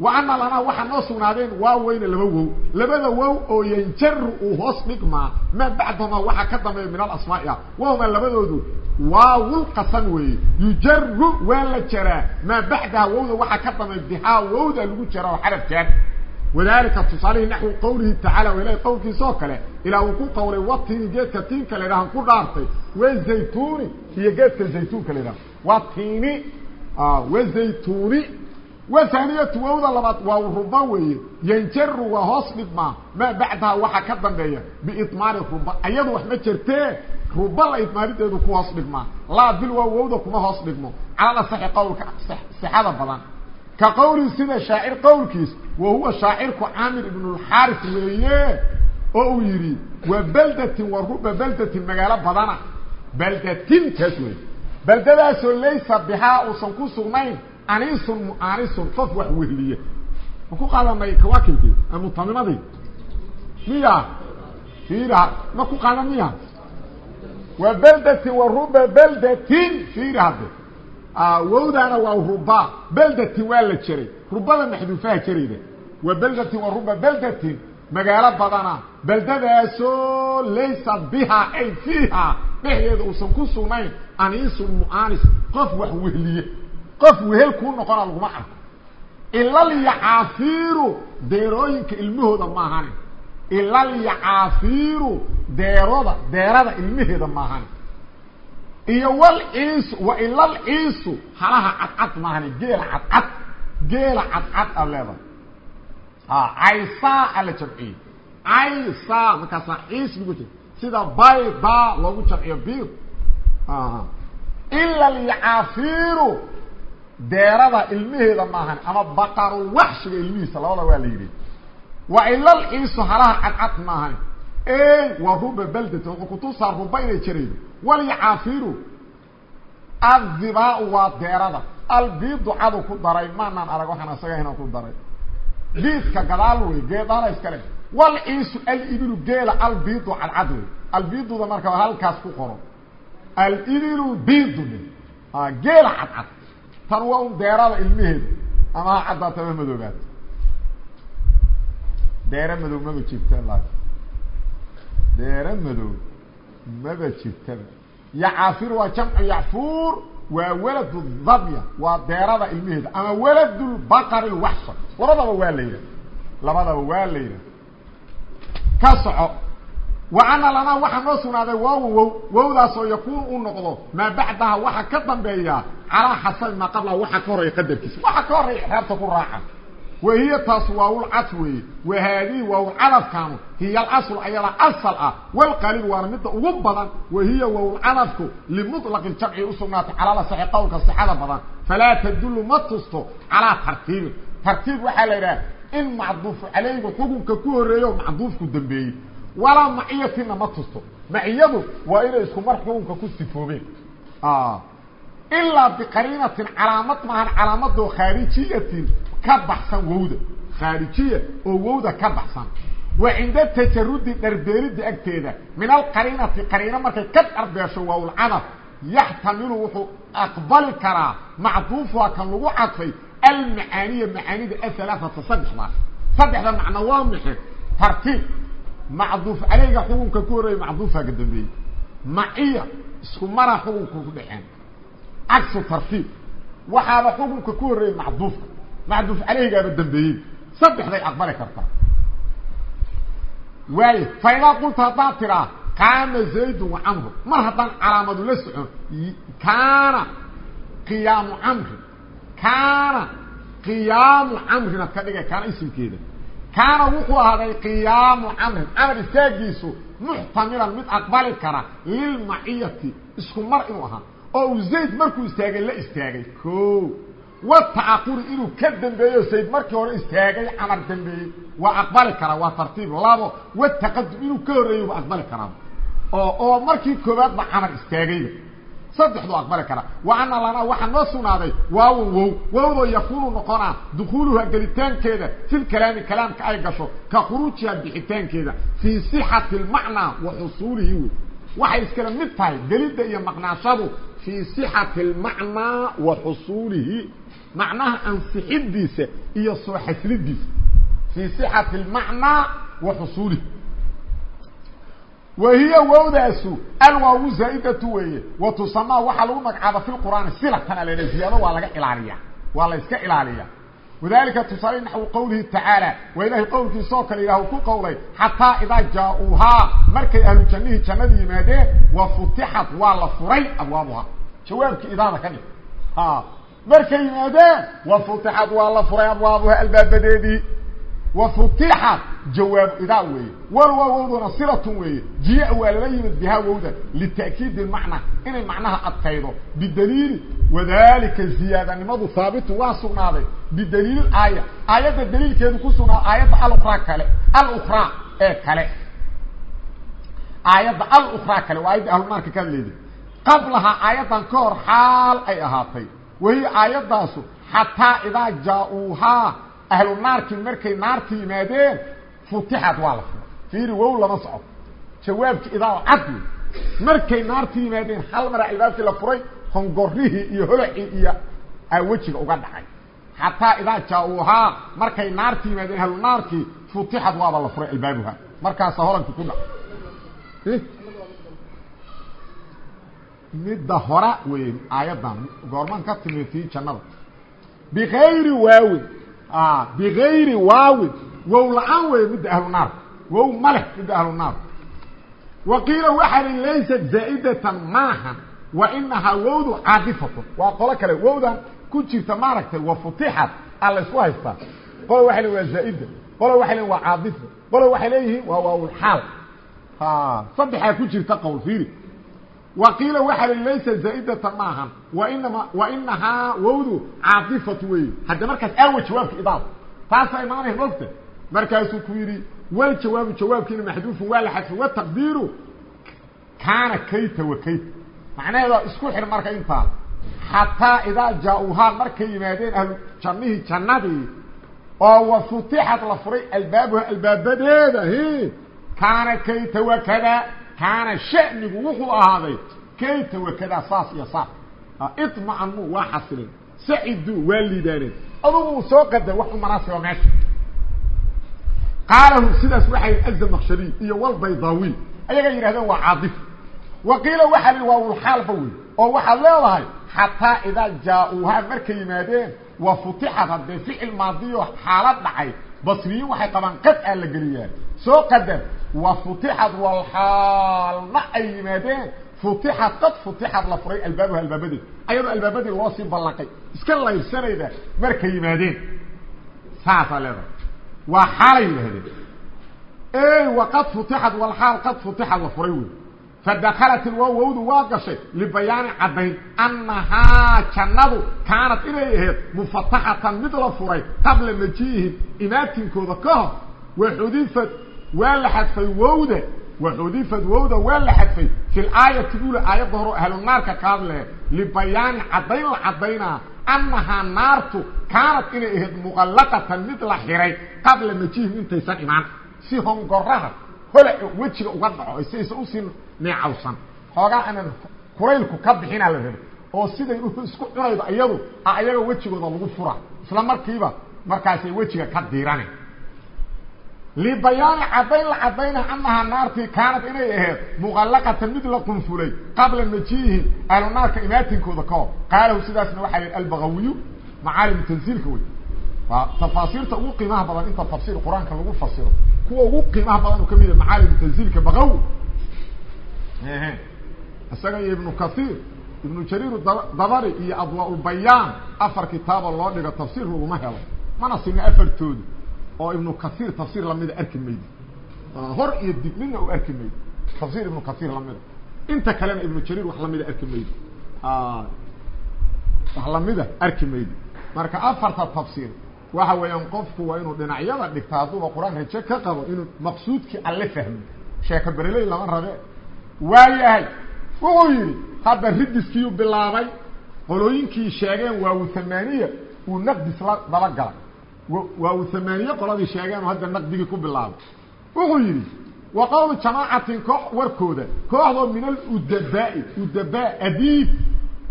wa ana lanaa waxaa noo sugnaadeen waa weyne laba wow. Labada wow oo yanjaru uu hoos dhigmaa maa bacdahuma waxaa ka dambeeya min alasmaai ah wahuma labadoodu? Waawulqasan weeye. Yujaru waa la jaraa maa bacdaha wowda waxaa ka dambeeya bihaa wowda lagu jara oo xarafkaan wadalika tusaalihi naxwi qawlihi tacaala waa ilahay qowlkiisa oo kale ilaa uu ku qawlay watini geedka tiinka la yidhahan ku dhaartay. Wazaytuni iyo geedka zaytuunka la yidhaha wazaytuni wahaniyatu wowda labaad waa ruba weeye. Yanjaru waa hoos dhigmaa maa bacdaha waxaa ka dambeeya. Biimaari ruba ayadu wax ma jirtee ruba la idmaarideedu ku hoos dhigmaa laa bil waa wowda kuma hoos dhigmo. Calal asaxi qowlka sixada badan. Ka qowlihi sida shaacir qowlkiis wa huwa shaacirku caamir ibnulxaaris weeye oo uu yidhi wa baldatin wa ruba baldatin magaalo badana. Baldatin taas wey baldadaasoo laysa bihaa uusan ku sugnayn anisun muanisun qof wax wehliya ma ku qaadanay kawaakilkii mutamimadii miya. Fiira. Ma ku qaadan miya? Wa baldatin wa ruba baldatin fiiri hadde. Wowdaana waa ruba. Baldatin waa la jeray rubada maxduufaha jarayda wa baldatin wa ruba baldatin magaalo badana. Beldadaasoo laysa bihaa ay fiiha. Dhexdeeda uusan ku sugnayn anisun muanis qof wax wehliye qof wehel kuu noqona laguma arko. Ilalyacafiiru deerooyinka ilmahooda maahane ilalyacafiiru deerooda deerada ilmaheeda maahane iyo wal ciisu wa ilal ciisu halaha cadcad maahane geela cadcad geela cadcad a leedahay. Caysaa ala jamciyey caysaa markaasaa ciis lagu jir sida bayda loogu jamciyo bir ila alyacafiiru deerada ilmaheeda maahan ama baqarul waxshiga ilmihiisa labada waa la yidhi. Wa ilal ciisu halaha cadcad maahan. Waa ruba wuxuu kutusaa ruba inay jiraydo walyacafiiru addibaau waa deerada albiidu cadu ku daray maanaan arag waxaan isaga hina ku daray. Biidka gadaal wey geedaala iskale wal ciisu alibilu geela albiidu cadcad wey. Albiiduda marka halkaas ku qoro. Alibilu biidu geela cadcad tan waa un deerada ilmaheeda ama ha caddaata ama madoobaata deere madow maba jirta la deere madow maba jirtaba yacaafir waa jamcu yacfuur waa waladu dabya waa deerada ilmaheeda ama waladulbaqari lwaxsha labadaba waa la yidhaha labadaba waa la yidhaha ka soco wa ana lanaa waxaa noo sugnaaday waawo wow wowdaasoo yakuunu u noqdo maa bacdaha waxa ka dambeeya calaa xasabi maa qablaha waxa ka horaya qadarkiisa. Waxa ka horaya ixraabta ku raaca. Wahiy taas waawlcad weeye. Wahaadihi waawlcadafkaanu hiy alasl ayada asal ah. Wlqalibu waana midda ugu badan. Wahiya waawlcadafku limulaqi jamci usugnaatay calaa lasaxi qowlka sixada badan. Falaa tadulu ma tusto calaa tartiibin tartiib waxaa la idhaha in macduufu calaygu xukunka ku horeeyo macduufku dambeeyey walaa maciyatina ma tusto. Maciyadu waa inay isku mar xukunka ku sifoobeen. Ilaa biqariinatin calaamad maahan calaamadoo khaarijiyatin ka baxsan wowda. Khaarijiya oo wowda ka baxsan. Wa cinda tajarudi dharbeelidda agteeda min alqariinati qariino markay ka dharbeesho waawlcadaf yaxtamilu wuxuu aqbali karaa macduufuha kan lagu cadfay almacaaniya macaanida ahalaaata saddexda saddexda macno macduuf caleyga xukunka ku horreeya macduufaa ka dambeeyey. Maciya isku mara xukunka ku dhexeen cagsu tartiib. Waxaaba xukunka ku horeeyey macduufka macduuf caleygaaba dambeeyey. Saddexday aqbali kartaa waayo faidaa qulta haddaad tiraa qaama zaydun wa camru. Mar haddaan calaamadu la socon kaana qiyaamu camrin. Kaana qiyaamu camrin ad ka dhigay kaana isimkeeda kaana wuxuu ahaaday qiyaamu camrin camar istaagiisu muxtamilan mid aqbali kara lilmaciyati isku mar inuu ahaa oo uu zayd markuu istaagay la istaagay o watacaquri inuu ka dambeeyo zayd markii hore istaagay camar dambeeyey waa aqbali karaa waa tartiib labo wataqadum inuu ka horreeyo waa aqbali karaa oo oo markii koobaad ba camar istaagayba saddexdu aqbali karaa wa ana lanaa waxaa noo sugnaaday waawan wow. Wowdoo yakuunu noqonaa dukuuluha gelitaankeeda fil kalaami kalaamka ay gasho ka khuruujiha bixitaankeeda. Fii sixati lmacnaa wa xusuulihi wey waxay iskala mid tahay gelidda iyo maqnaashadu. Fii sixati almacnaa wa xusuulihi. Macnaha ansixidiisa iyo soo xaslidiisa. Fii sixati almacnaa wa xusuulihi wa hiya wowdaasu alwaawu zaa'idatu weeye wa tusamaa waxaa lagu magacaaba fi lqur'aani silatana la ziyaado waa laga ilaaliya waa la iska ilaaliya wadalika tusaale naxwu qowlihi tacaala waa ilahay qowlkiisa oo kale ilaahu ku qowlay xataa idaa jaa-uuhaa markay ahlu jannihii jannada yimaadeen wa futixat waa la furay abwaabuhaa jawaabkii idaada ka markay yimaadeen wa waa la furay abwaabuhaa albaabadeedii wa futixat jawaab idaa weeye walwa wowduna silatun weeye jia waa lala yimid bihaa wowda lita'kiidi macna inay macnaha adkaydo bidaliili wadalika ziyaadanimadu haabitun waa sugnaaday bidaliili aaya aayadda daliilkeedu ku sugnaaday aayadda alukraa kale alukraa ee kale aayadda alukraa kale waa aayadda ahlunaarka ka hadleeda qablahaa aayaddan ka hor xaal ay ahaatay wahiya aayaddaasu xataa idaa jaa-uuhaa ahlu naarkii markay naarta yimaadeen futixad waa la furay. Fiiri wow lama soco jawaabki idaa cad wey markay naarta yimaadeen hal mara albaabkii la furay hongorihii iyo holacii iyo wejiga uga dhacay. Xataa idaa jaa-uuhaa markay naarta yimaadeen ahlu naarkii futixad waaba la furay albaabuha. Markaasa holanki ku dhac. Midda hora wey aayaddan goormaan ka timi tii jannada. Bigayri waawin bigayri waawin. Wow la'aan wey midda ahlu naarka wow ma leh midda ahlu naarka wa qiila waxaa li laysat zaa'idatan maahan wa inahaa wowdu caadifatun waa qolo kale wowdan ku jirta maaragtay wa futixat a la ysku haystaa qolo waxay lein waa zaa'ida qolo waxay lein waa caadifa qolo waxay leeyihiin ku jirta qowl fiiri waqiila waxaa li laysa zaa'idatan maahan wainama wa inahaa wowdu caatifatu weeye hadda markaas aawa jawaabka idaada taasaa imaanaya mogta markaasuu ku yidhi wal jawaabu jawaabkiina maxduufun waa la xadfin wataqdiiru kaana kayta wa kayta. Macnaheeda isku xir marka intaa. Xataa idaa jaa-uuhaa markay yimaadeen ahlu jannihii jannadii oo wa futixad la furay albaabuha albaabadeeda kaana kaana shanigu wuxuu ahaaday kayta wakadaa saas iyo saas. Iطma'anuu waa xasileen saciduu waa liibaaneen. Adugu soo qadar wax u manaasiba meesha. Qaalahu sidaas waxay azamaqshariy iyo walbaydaawi ayaga yidhahdeen waa caadif. Wa qiila waxaa li waa wulxaalba wey oo waxaad leedahay xataa idaa jaa-uuhaa markay yimaadeen wa futixad haddee ficil maadiyo xaalad la soo qadar wa futixad walxaalna ay yimaadeen futixad qad futixad la furay albaabuha albaabadeed ayadoo albaabadii loo sii ballaqay. Iska layrsanayda markay yimaadeen. Saasaa leedahay. Waa xaalay yidhaahdeen. Waqad futixad walxaal qad futixad la furay wey fadakalat ilwow wowdu waa gashay libayaani caddayn annahaa jannadu kaanad inay ahayd mufataxatan mid la furay qabla majiihim imaatinkooda ka hor waxudifad waa la xadfay wowda. Waxudifad wowda waa la xadfay fi laayati ula aayadda horo ahlunaarka ka hadlee libayaani caddayn la caddaynaa annahaa naartu kaanad inay ahayd muqallaqatan mid la xiray qabla majiihim intaysan imaan. Si hongoraha hole wejiga uga dhaco si aysan u sii neecawsan. Xoogaa aanan kulaylku ka bixinaa la oo siday isku cunaydo iyadu a ayaga wejigooda lagu fura. Isla markiiba markaasay wejiga ka diirane libayaani caddayn la caddayna annahaa naartii kaanad inay ahayd muqallaqatan mid la qunfulay qabla majiihim ahlu naarka imaatinkooda kahor qaalahu sidaasna waxaa yihi albagawiyu macaalimu tansiilka wey tafaasiirta ugu qiimaha badan inta tafsiir qur'aanka lagu fasiro kuwa ugu qiimaha badan u ka mid yahay macaalimu tansiilka bagawi isaga iyo ibnu kaiir ibnu jariir dabari iyo adwaa-ulbayaan afar kitaaba loo dhigo tafsiir laguma helo mana sina afartoodu oo ibnu kaiir tafsiir lamida arki maydi. Hor iyo dib midna u arki maydi. Tafsiir ibnu kaiir lamida inta kalena ibnu jariir wax lamida arki maydi. Wax lamida arki maydi. Marka afarta tafsiir waxa weeyaan qofku waa inuu dhinacyada dhigta hadduuba qur'aan raje ka qabo inuu maqsuudkii alle fahmo. Sheeko bereley lama rabe. Waayahay wuxuu yidhi hadda ridiskiiu bilaabay qolooyinkii sheegeen waawu thamaaniya uu naqdis la dabagalay waawu thamaaniye qoladii sheegeen oo hadda naqdigii ku bilaabay. Wuxuu yidhi wa qowlu jamaacatin koox warkooda kooxdoo min aludabaa'i udabaa adiib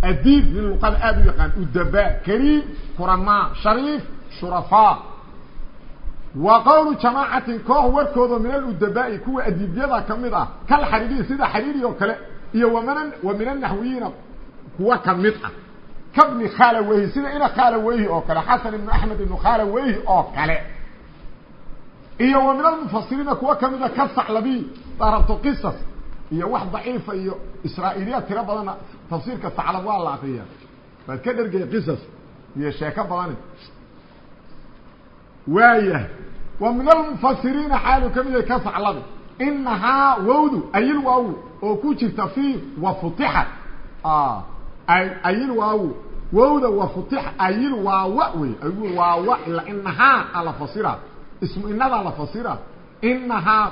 adiib nin luqada aada u yaqaan udabaa kariim kuramaa shariif shurafaa. Wa qowlu jamaacatin koox warkooda min aludabaa'i kuwa adiibyada ka mid ah kal xariiriyi sida xariiri oo kale iyo wman wa min anaxwiyiina kuwa ka mid ah kabni khalaweyhi sida ina khalaweyhi oo kale xasan ibnu axmed ibnu khalaweyhi oo kale. Iyo wa min almufasiriina kuwa kamida ka saclabi darabto qisas iyo wax daciifa iyo israa'iiliyaad tiro badana tafsiirka saclab waa la akriya waad ka dhergay qisas iyo sheeko badani. Waayahay wa min almufasiriina xaalu ka mid ka saclabi inahaa wowdu ayil waaw oo ku jirta fi wa futixat ayil waaw wowda wa futix ayil waawa wey ayil waawa ila inahaa ala fasira ismu inadaa la fasira inahaa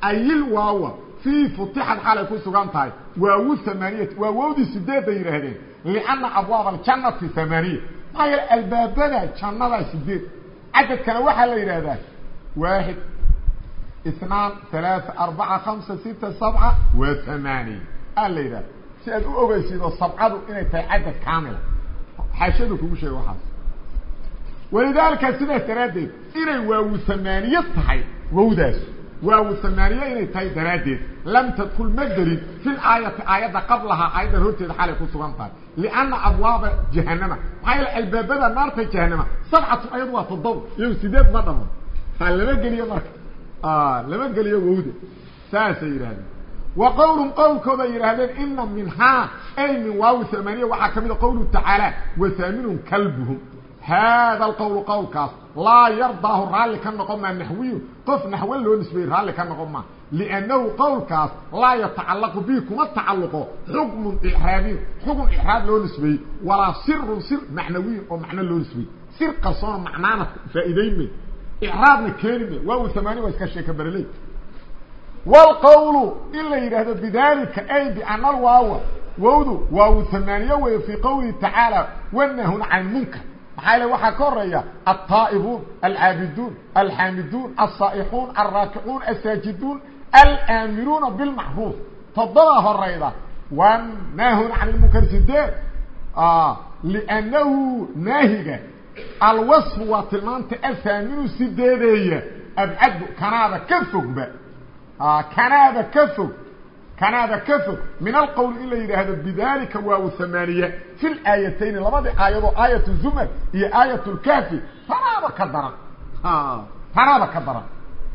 ayil waawa fi futixat xaalay ku sugan tahay waawu hamaaniyati waa wowdii sideedda yidhaahdeen lianna abwaab aljannati hamaaniya maxaa yeele albaabada jannadaa sideed cadadkana waxaa la yidhaahdaa waaxid اثنان ثلاثة أربعة خمسة ستة سبعة وثمانية a la yidhah si aad u ogeysido sabcadu inay tahay cadad kaamila xaashadu kugu sheega waxaas. Walidaalika sidaas daraaddeed inay waawu hamaaniye tahay wowdaas. Waawu hamaaniye inay tahay daraaddeed. Lam tadkul ma gelin fi laayati aayadda qablahaa aayaddan horteeda xalay ku sugan tahay. Lianna abwaaba jahanama maxaa yeele albaabada naarta jahanama sabcatu ayadu waa toddoba iyago sideed ma dhamo ha lama geliyo marka. Lama geliyo wowda saasay yidhahdeen wa qowlum qowlkooda yidhaahdeen ina minhaa ay min waawi hamaniya waxaa ka mid a qowluhu tacaala wasaaminun kalbuhum. Haada alqowlu qowlkaas laa yardaahu raalli ka noqon maa naxwiyun qof naxwe loo nisbeeyey raalli ka noqon maa. Liannahu qowlkaas laa yatacallaqu bihi kuma tacalluqo. Xukmun icraabiyin xukun icraab loo nisbeeyey. Walaa sirun sir macnawiyin oo macno loo nisbeeyey. Sir qarsoona macnaana faa'iidayn may. Icraabna keeni may. Waawi hamaani waa iska sheeka bereley wlqowlu in la yidhaahdo bidalika ay biana alwaawa wowdu waawu hamaaniye weeye fii qowlihi tacaala wanahun can munkar maxaa yale waxaa ka horreeya altaa'ibuun alcaabiduun alxaamiduun alsaa'ixuun alraakicuun alsaajiduun alaamiruuna bilmacruuf toddoba horeyda wanahun can lmunkar sideed liannahu naahiga alwasfu waa tilmaanta alhaaminu sideedeeya abcadu kanaada ka fogba kanaada ka fog kanaada ka fog min alqowli in la yidhaahdo bidalika waaw hamaaniya fi laayatayni labadii aayadoo aayat zumar iyo aayat lkaafi tanaaba ka daran. Tanaaba ka daran.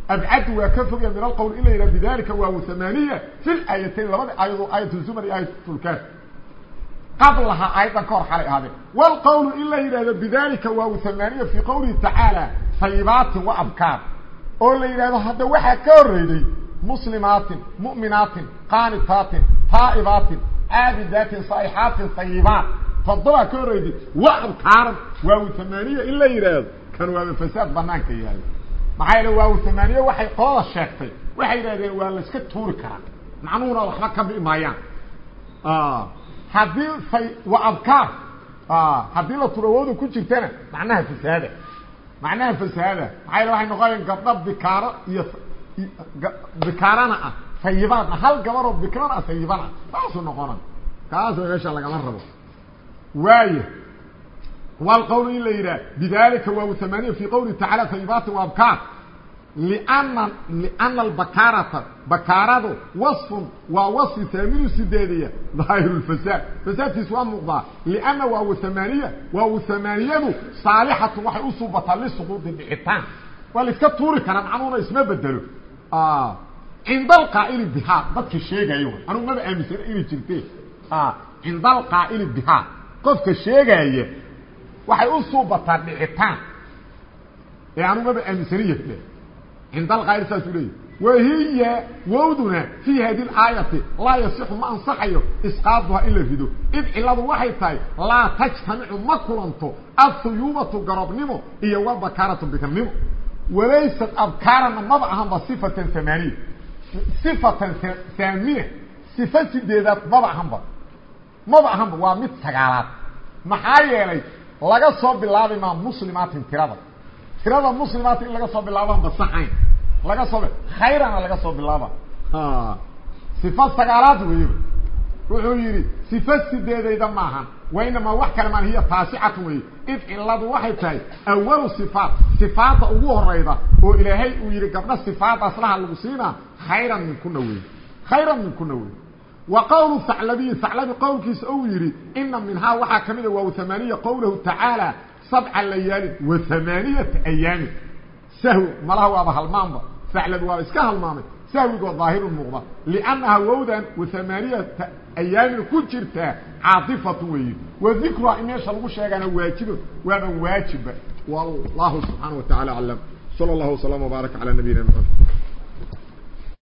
Abcadu waa ka fogya min alqowl in la yidhahdo bidalika waaw hamaaniya fi laayatayn labadii aayadoo aayat zumar iyo aayat lkaafi qablaha ayadan ka hor xalay ahaadee wlqowlu in la yidhahdo bidalika waaw hamaaniya fi qowlihi tacaala sayibaatin wa abkaar. Oo la yidhahdo hadda waxaa ka horreyday muslimaatin mu'minaatin qaanitaatin taa'ibaatin caabidaatin saa'ixaatin sayibaat toddobaa ka horreyday wa abkaaran waaw hamaaniya in la yidhaahdo kan waaba fasaad banaanka yahay. Maxaa yeele waaw hamaaniye waxay qolada sheegtay waxay yidhahdeen waa la iska tuuri karaa. Macnuhuna waxba ka bi'i maayaan. Haddii say wa abkaar. Haddii la turawooda ku jirtana macnaha fasaada. Macnaha fasaada maxaa yele waxay noqonayan gabdho bikaaro iyo bikaarana ah sayibaadna hal gabaroo bikrana ah sayibana saasuu noqona kaasa meesha lagama rabo. Waayo wlqowl in la yidhah bidalika waaw hamaaniya fi qowlihi tacala sayibaatin wa abkaar. Lna liana albakaarata bakaaradu wasfun waa wasfi haaminu sideediya daahiru lfasaad fasaadkiis waa muuqdaa. Lianna waaw hamaaniya waaw hamaaniyadu saalixatu waxay u suubataa lisuquudi dhicitaan waa la iska tuuri karaa macnuhuna isma bedelo cinda alqaa'ili bihaa dadka sheegaya wy anugu maba aaminsana inay jirte cinda alqaa'ili bihaa qofka sheegaaya waxay u suubataa dhicitaan ee anugu maba aaminsaniya cinda alqaa'il saasuu leeyahy wahiya wowduna fii hadi aayati laa yasixu ma ansaxayo isqaaduha in la rido id ciladu waxay tahay laa tajtamicu ma kulanto athuyuubatu garobnimo iyo wabakaaratu bikarnimo walaysat abkaarana maba ahanba sifatan hamaaniya sifatan haamina sifa sideedaad maba ahanba. Maba ahanba waa mid sagaalaad. Maxaa yeelay laga soo bilaabi maa muslimaatin tirada. Tirada muslimaatin in laga soo bilaabaan ba saxayn. Laga soo khayrana laga soo bilaaba sifa sagaalaad weyba wuxuu yidhi sifa sideedayda maahan wainamaa wax kale maan hiya taasicatu wey id ciladu waxay tahay awalu sifaat sifaadda ugu horayda oo ilaahay uu yidhi gabdho sifaadaas laha lagu siinaa khayran minkuna wey khayran minkuna wey wa qowlu haclabiyi haclabi qowlkiisa ou yidhi ina minhaa waxaa ka mida waaw hamaaniya qowlahu tacaala sabca layaalin wa hamaaniyata ayaamin sahw malaha waaba halmaanba haclabi waaba iska halmaamay sahwigoo daahirun muuqda. Liannaha wowdan wa hamaaniyata ayaamin ku jirtaa caatifatu weeye. Wa dikruha in meesha lagu sheegana waajibo waaba waajiba wallahu subxaana wa tacala aclam. Sala allahu waslama wbaaraka calaa nabiyina mxamed